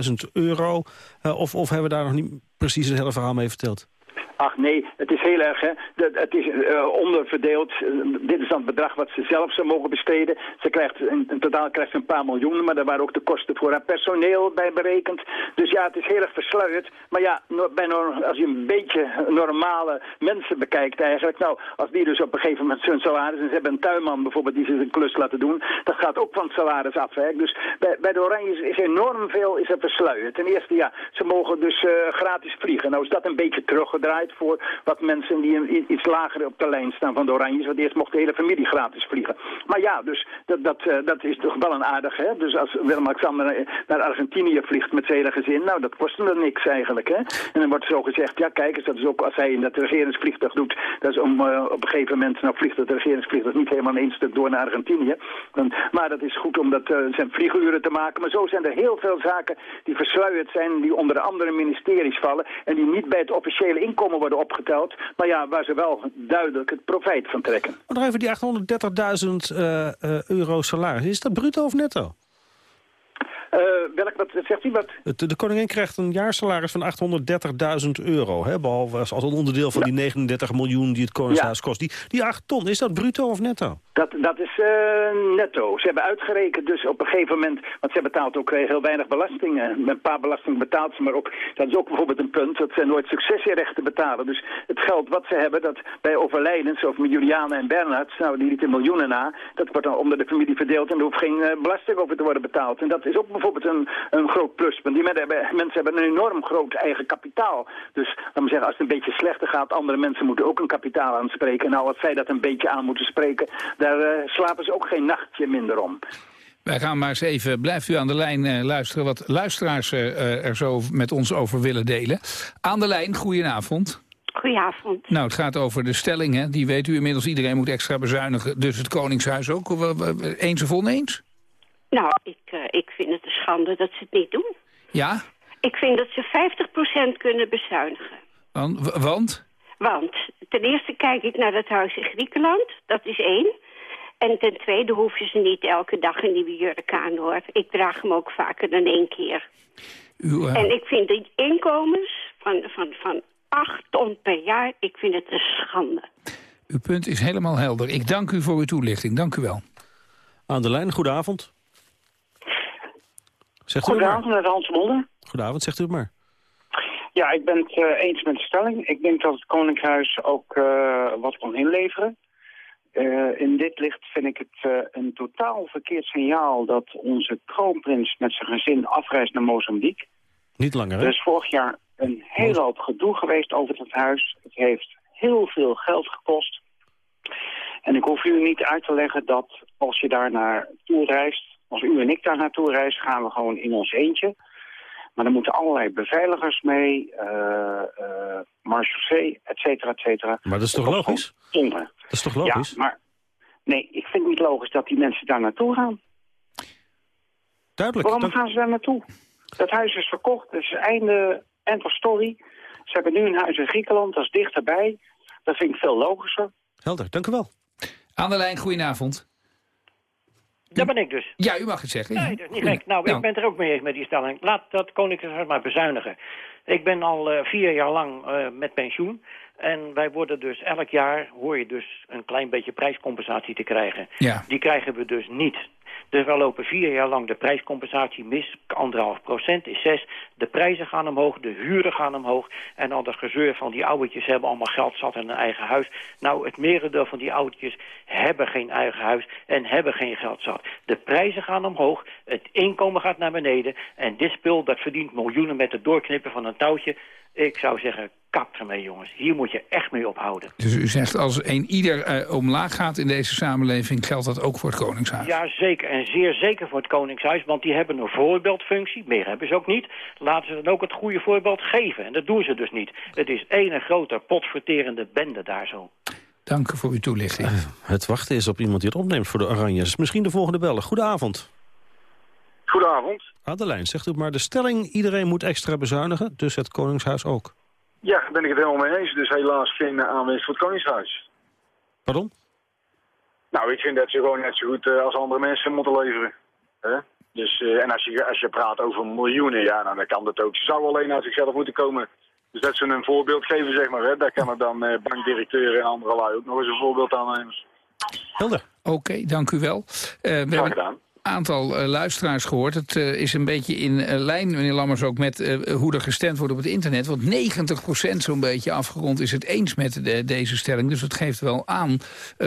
830.000 euro. Eh, of, of hebben we daar nog niet precies het hele verhaal mee verteld? Ach nee, het is heel erg, hè. Het is eh, onderverdeeld. Dit is dan het bedrag wat ze zelf zou mogen besteden. Ze krijgt, in, totaal krijgt ze een paar miljoen, maar daar waren ook de kosten voor haar personeel bij berekend. Dus ja, het is heel erg versluierd. Maar ja, bij als je een beetje normale mensen bekijkt eigenlijk. Nou, als die dus op een gegeven moment hun salaris... en ze hebben een tuinman bijvoorbeeld die ze een klus laten doen... dat gaat ook van het salaris af. Hè. Dus bij, bij de Oranjes is enorm veel is er versluierd. Ten eerste, ja, ze mogen dus eh, gratis vliegen. Nou is dat een beetje teruggedraaid voor wat mensen die iets lager op de lijn staan van de Oranjes. Want eerst mocht de hele familie gratis vliegen. Maar ja, dus dat, dat, eh, dat is toch wel een aardige. Hè? Dus als Willem-Alexander naar- naar Argentinië vliegt met zijn hele gezin... nou, dat kost hem niks eigenlijk. Hè? En dan wordt zo gezegd, ja kijk eens, dat is ook als hij in dat regeringsvliegtuig doet... dat is om eh, op een gegeven moment, nou vliegt het regeringsvliegtuig niet helemaal in één stuk door naar Argentinië. Dan, maar dat is goed om dat, eh, zijn vlieguren te maken. Maar zo zijn er heel veel zaken die versluierd zijn... die onder andere ministeries vallen... en die niet bij het officiële inkomen worden opgeteld... maar ja, waar ze wel duidelijk het profijt van trekken. Maar nog even die 830.000 eh, eh, euro salaris. Is dat bruto of netto? Eh, welk, wat zegt u? Wat? De koningin krijgt een jaarsalaris van 830.000 euro. Hè, behalve als, als een onderdeel van die 39 miljoen die het Koningshuis kost. Die, die 8 ton, is dat bruto of netto? Dat, dat is eh, netto. Ze hebben uitgerekend dus op een gegeven moment... want ze betaalt ook eh, heel weinig belastingen. Een paar belastingen betaalt ze, maar ook... dat is ook bijvoorbeeld een punt... dat ze nooit successierechten betalen. Dus het geld wat ze hebben, dat bij overlijdens... of met Juliana en Bernhard, nou die lieten miljoenen na... dat wordt dan onder de familie verdeeld... en er hoeft geen belasting over te worden betaald. En dat is ook bijvoorbeeld een, een groot pluspunt. Die mensen hebben, mensen hebben een enorm groot eigen kapitaal. Dus laten we zeggen, als het een beetje slechter gaat... andere mensen moeten ook een kapitaal aanspreken. Nou, als zij dat een beetje aan moeten spreken... daar eh, slapen ze ook geen nachtje minder om. Wij gaan maar eens even, blijft u aan de lijn eh, luisteren... wat luisteraars eh, er zo met ons over willen delen. Aan de lijn, goedenavond. Goedenavond. Nou, het gaat over de stelling, hè. die weet u inmiddels. Iedereen moet extra bezuinigen, dus het Koningshuis ook. Eens of oneens? Nou, ik, eh, ik vind het een schande dat ze het niet doen. Ja? Ik vind dat ze 50% kunnen bezuinigen. Want? want? Want ten eerste kijk ik naar het huis in Griekenland. Dat is één. En ten tweede hoef je ze niet elke dag een nieuwe jurk aan, hoor. Ik draag hem ook vaker dan één keer. U, eh, En ik vind die inkomens van, van, van 8 ton per jaar, ik vind het een schande. Uw punt is helemaal helder. Ik dank u voor uw toelichting. Dank u wel. Aan de lijn, goedenavond. Zegt het Goedenavond, Hans Mulder. Goedenavond, zegt u het maar. Ja, ik ben het eh, eens met de stelling. Ik denk dat het Koninkhuis ook eh, wat kan inleveren. Eh, in dit licht vind ik het een totaal verkeerd signaal dat onze kroonprins met zijn gezin afreist naar Mozambique. Niet langer, hè? Er is vorig jaar een hele hoop gedoe geweest over het huis. Het heeft heel veel geld gekost. En ik hoef u niet uit te leggen dat als je daar naartoe reist, Als u en ik daar naartoe reizen, gaan we gewoon in ons eentje. Maar er moeten allerlei beveiligers mee, eh eh marechaussee, et cetera, et cetera. Maar dat is toch Dat logisch? Dat is toch logisch? Ja, maar nee, ik vind niet logisch dat die mensen daar naartoe gaan. Duidelijk. Waarom gaan ze daar naartoe? Dat huis is verkocht, dat is einde, end of story. Ze hebben nu een huis in Griekenland, dat is dichterbij. Dat vind ik veel logischer. Helder, dank u wel. Aan de lijn, goedenavond. Dat ben ik dus. Ja, u mag het zeggen. Nee, dat is niet gek. Nou, ik ben het er ook mee eens met die stelling. Laat dat Koninklijk maar bezuinigen. Ik ben al eh, vier jaar lang eh, met pensioen. En wij worden dus elk jaar, hoor je dus, een klein beetje prijscompensatie te krijgen. Ja. Die krijgen we dus niet. Dus we lopen vier jaar lang de prijscompensatie mis. Anderhalf procent is zes. De prijzen gaan omhoog, de huren gaan omhoog. En al dat gezeur van die oudertjes hebben allemaal geld zat in een eigen huis. Nou, het merendeel van die oudertjes hebben geen eigen huis en hebben geen geld zat. De prijzen gaan omhoog, het inkomen gaat naar beneden. En dit spul, dat verdient miljoenen met het doorknippen van een touwtje. Ik zou zeggen, kap ermee jongens. Hier moet je echt mee ophouden. Dus u zegt als een ieder eh, omlaag gaat in deze samenleving... geldt dat ook voor het Koningshuis? Ja, zeker. En zeer zeker voor het Koningshuis. Want die hebben een voorbeeldfunctie. Meer hebben ze ook niet. Laten ze dan ook het goede voorbeeld geven. En dat doen ze dus niet. Het is één grote potverterende bende daar zo. Dank u voor uw toelichting. Het wachten is op iemand die het opneemt voor de Oranjes. Misschien de volgende bellen. Goedenavond. Goedenavond. Adelijn, zegt u maar de stelling... iedereen moet extra bezuinigen, dus het Koningshuis ook. Ja, daar ben ik het helemaal mee eens. Dus helaas geen aanwinst voor het Koningshuis. Pardon? Nou, ik vind dat ze gewoon net zo goed eh, als andere mensen moeten leveren. Hè? Dus, eh, en als je, als je praat over miljoenen, ja, nou, dan kan dat ook. Ze zou alleen uit zichzelf moeten komen. Dus dat ze een voorbeeld geven, zeg maar. Hè? Daar kan er dan eh, bankdirecteuren en andere lui ook nog eens een voorbeeld aan nemen. Helder. Oké, dank u wel. Eh, we hebben aantal eh, luisteraars gehoord. Het eh, is een beetje in eh, lijn, meneer Lammers, ook met hoe er gestemd wordt op het internet. Want 90% zo'n beetje afgerond is het eens met de- deze stelling. Dus dat geeft wel aan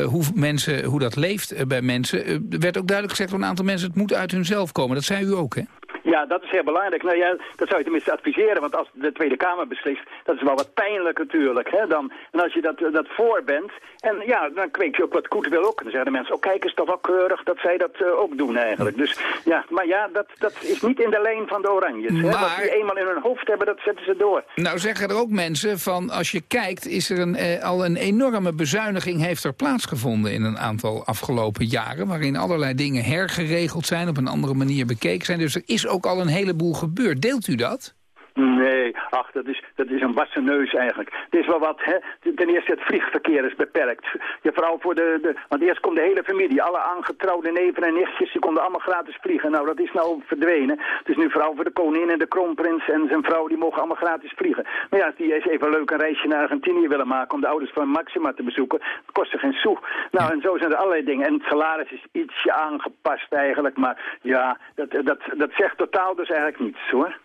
hoe, mensen, hoe dat leeft bij mensen. Er werd ook duidelijk gezegd door een aantal mensen... het moet uit hunzelf komen. Dat zei u ook, hè? Ja, dat is heel belangrijk. Nou ja, dat zou je tenminste adviseren, want als de Tweede Kamer beslist, dat is wel wat pijnlijk natuurlijk. Hè, dan, en als je dat, dat voor bent, en ja, dan kweek je ook wat goed wil ook. Dan zeggen de mensen, oh kijk, is toch wel keurig dat zij dat eh, ook doen eigenlijk. Dus ja, maar ja, dat, dat is niet in de lijn van de Oranjes. Hè, wat Maar- die eenmaal in hun hoofd hebben, dat zetten ze door. Nou zeggen er ook mensen van, als je kijkt... is er een, eh, al een enorme bezuiniging heeft er plaatsgevonden... in een aantal afgelopen jaren... waarin allerlei dingen hergeregeld zijn... op een andere manier bekeken zijn. Dus er is ook al een heleboel gebeurd. Deelt u dat? Nee, ach, dat is, dat is een wassen neus eigenlijk. Het is wel wat, hè. Ten eerste, het vliegverkeer is beperkt. Je vooral voor de, de... Want eerst komt de hele familie, alle aangetrouwde neven en nichtjes, die konden allemaal gratis vliegen. Nou, dat is nou verdwenen. Dus nu vooral voor de koningin en de kroonprins en zijn vrouw, die mogen allemaal gratis vliegen. Maar ja, die eens even leuk een reisje naar Argentinië willen maken om de ouders van Maxima te bezoeken, dat kost er geen sou. Nou, en zo zijn er allerlei dingen. En het salaris is ietsje aangepast eigenlijk, maar ja, dat, dat, dat zegt totaal dus eigenlijk niets, hoor.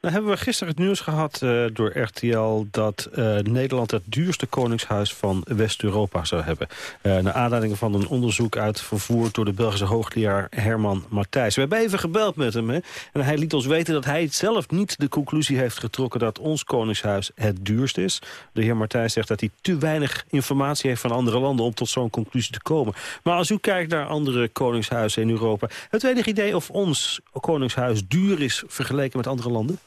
Nou hebben we gisteren het nieuws gehad eh, door RTL... dat eh, Nederland het duurste koningshuis van West-Europa zou hebben. Eh naar aanleiding van een onderzoek uitgevoerd... door de Belgische hoogleraar Herman Matthijs. We hebben even gebeld met hem. Hè? En hij liet ons weten dat hij zelf niet de conclusie heeft getrokken... dat ons koningshuis het duurst is. De heer Matthijs zegt dat hij te weinig informatie heeft van andere landen... om tot zo'n conclusie te komen. Maar als u kijkt naar andere koningshuizen in Europa... hebt u enig idee of ons koningshuis duur is vergeleken met andere landen?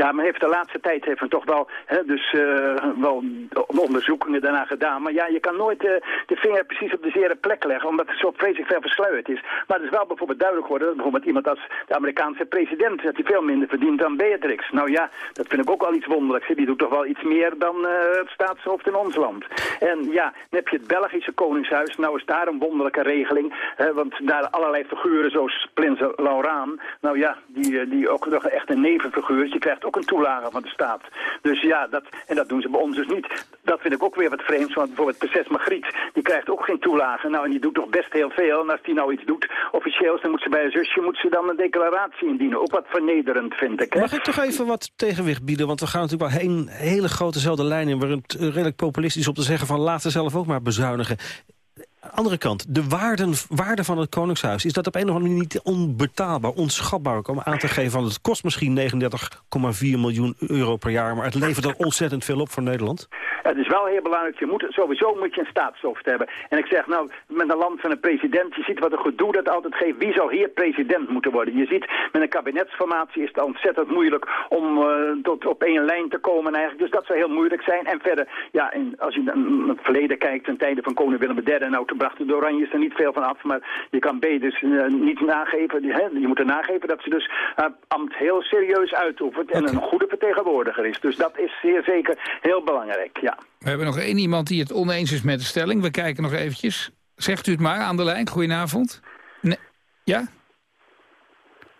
Ja, men heeft de laatste tijd heeft men toch wel, hè, dus, eh, wel onderzoekingen daarna gedaan. Maar ja, je kan nooit eh, de vinger precies op de zere plek leggen, omdat het zo vreselijk veel versluierd is. Maar het is wel bijvoorbeeld duidelijk geworden dat bijvoorbeeld iemand als de Amerikaanse president, dat hij veel minder verdient dan Beatrix. Nou ja, dat vind ik ook wel iets wonderlijks. Die doet toch wel iets meer dan eh, het staatshoofd in ons land. En ja, dan heb je het Belgische koningshuis. Nou is daar een wonderlijke regeling, hè, want daar allerlei figuren zoals prins Lauraan, nou ja, die, die ook nog echt een nevenfiguur die krijgt ook een toelage van de staat. Dus ja, dat, en dat doen ze bij ons dus niet. Dat vind ik ook weer wat vreemds, want bijvoorbeeld prinses Margriet, die krijgt ook geen toelage. Nou, en die doet toch best heel veel. En als die nou iets doet, officieels, dan moet ze bij haar zusje moet ze dan een declaratie indienen. Ook wat vernederend, vind ik. Hè? Mag ik toch even wat tegenwicht bieden? Want we gaan natuurlijk wel een hele grotezelfde lijn in... waarin het redelijk populistisch is om te zeggen van laten ze zelf ook maar bezuinigen. Andere kant, de waarden, waarde van het Koningshuis... is dat op een of andere manier niet onbetaalbaar, onschatbaar... om aan te geven van het kost misschien 39,4 miljoen euro per jaar... maar het levert er ontzettend veel op voor Nederland? Het is wel heel belangrijk, je moet, sowieso moet je een staatshoofd hebben. En ik zeg nou, met een land van een president, je ziet wat een gedoe dat altijd geeft. Wie zou hier president moeten worden? Je ziet, met een kabinetsformatie is het ontzettend moeilijk om eh, tot op één lijn te komen eigenlijk. Dus dat zou heel moeilijk zijn. En verder, ja, en als je naar het verleden kijkt, ten tijde van koning Willem III, nou, toen brachten de Oranjes er niet veel van af. Maar je kan B dus eh, niet nageven, hè, je moet er nageven dat ze dus haar ambt heel serieus uitoefent en een goede vertegenwoordiger is. Dus dat is zeer zeker heel belangrijk, ja. We hebben nog één iemand die het oneens is met de stelling. We kijken nog eventjes. Zegt u het maar aan de lijn. Goedenavond. Ja?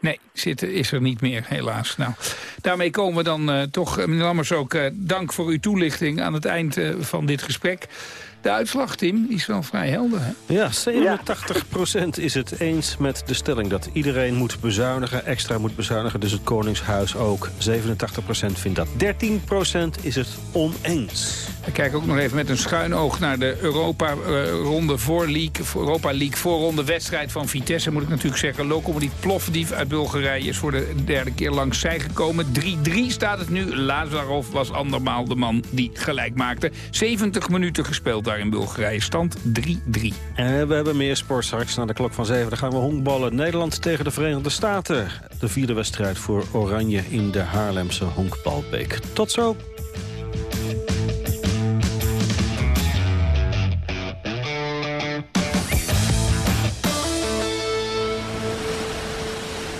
Nee, zitten is er niet meer, helaas. Nou, daarmee komen we dan eh, toch, eh, meneer Lammers, ook eh, dank voor uw toelichting aan het eind van dit gesprek. De uitslag, Tim, die is wel vrij helder, hè? Ja, 87% is het eens met de stelling dat iedereen moet bezuinigen, extra moet bezuinigen, dus het Koningshuis ook. 87% vindt dat. 13% is het oneens. We kijken ook nog even met een schuin oog naar de Europa-ronde voor League, voor Europa League voorronde wedstrijd van Vitesse. Moet ik natuurlijk zeggen, Lokomotiv Plovdiv uit Bulgarije is voor de derde keer langs zij gekomen. 3-3 staat het nu. Lazarov was andermaal de man die gelijk maakte. 70 minuten gespeeld daar in Bulgarije. Stand 3-3. En we hebben meer sport straks. Na de klok van 7 dan gaan we honkballen. Nederland tegen de Verenigde Staten. De vierde wedstrijd voor Oranje in de Haarlemse honkbalbeek. Tot zo.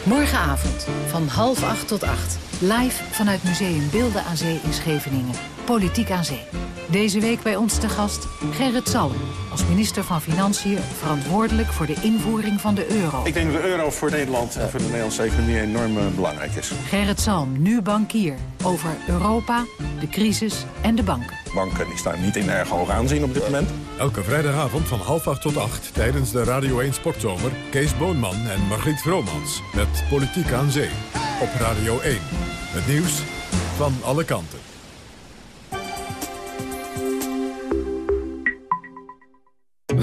Morgenavond van half acht tot acht. Live vanuit Museum Beelden aan Zee in Scheveningen. Politiek aan Zee. Deze week bij ons te gast Gerrit Salm. Als minister van Financiën verantwoordelijk voor de invoering van de euro. Ik denk dat de euro voor Nederland en voor de Nederlandse economie enorm eh, belangrijk is. Gerrit Salm, nu bankier. Over Europa, de crisis en de banken. Banken die staan niet in erg hoog aanzien op dit moment. Elke vrijdagavond van half acht tot acht tijdens de Radio 1 Sportzomer... Kees Boonman en Margriet Vromans met Politiek aan Zee. Op Radio 1. Het nieuws van alle kanten.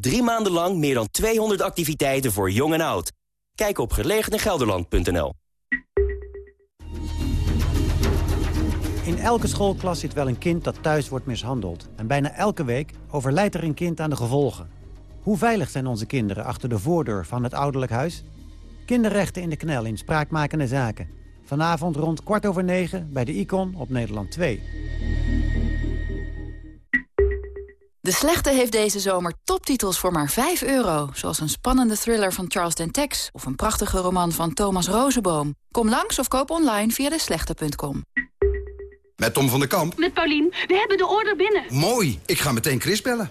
Drie maanden lang meer dan 200 activiteiten voor jong en oud. Kijk op gelegenegelderland.nl. In elke schoolklas zit wel een kind dat thuis wordt mishandeld. En bijna elke week overlijdt er een kind aan de gevolgen. Hoe veilig zijn onze kinderen achter de voordeur van het ouderlijk huis? Kinderrechten in de knel in spraakmakende zaken. Vanavond rond kwart over negen bij de Icon op Nederland 2. De Slechte heeft deze zomer toptitels voor maar 5 euro. Zoals een spannende thriller van Charles Dentex... of een prachtige roman van Thomas Rozenboom. Kom langs of koop online via deslechte.com. Met Tom van der Kamp. Met Paulien. We hebben de order binnen. Mooi. Ik ga meteen Chris bellen.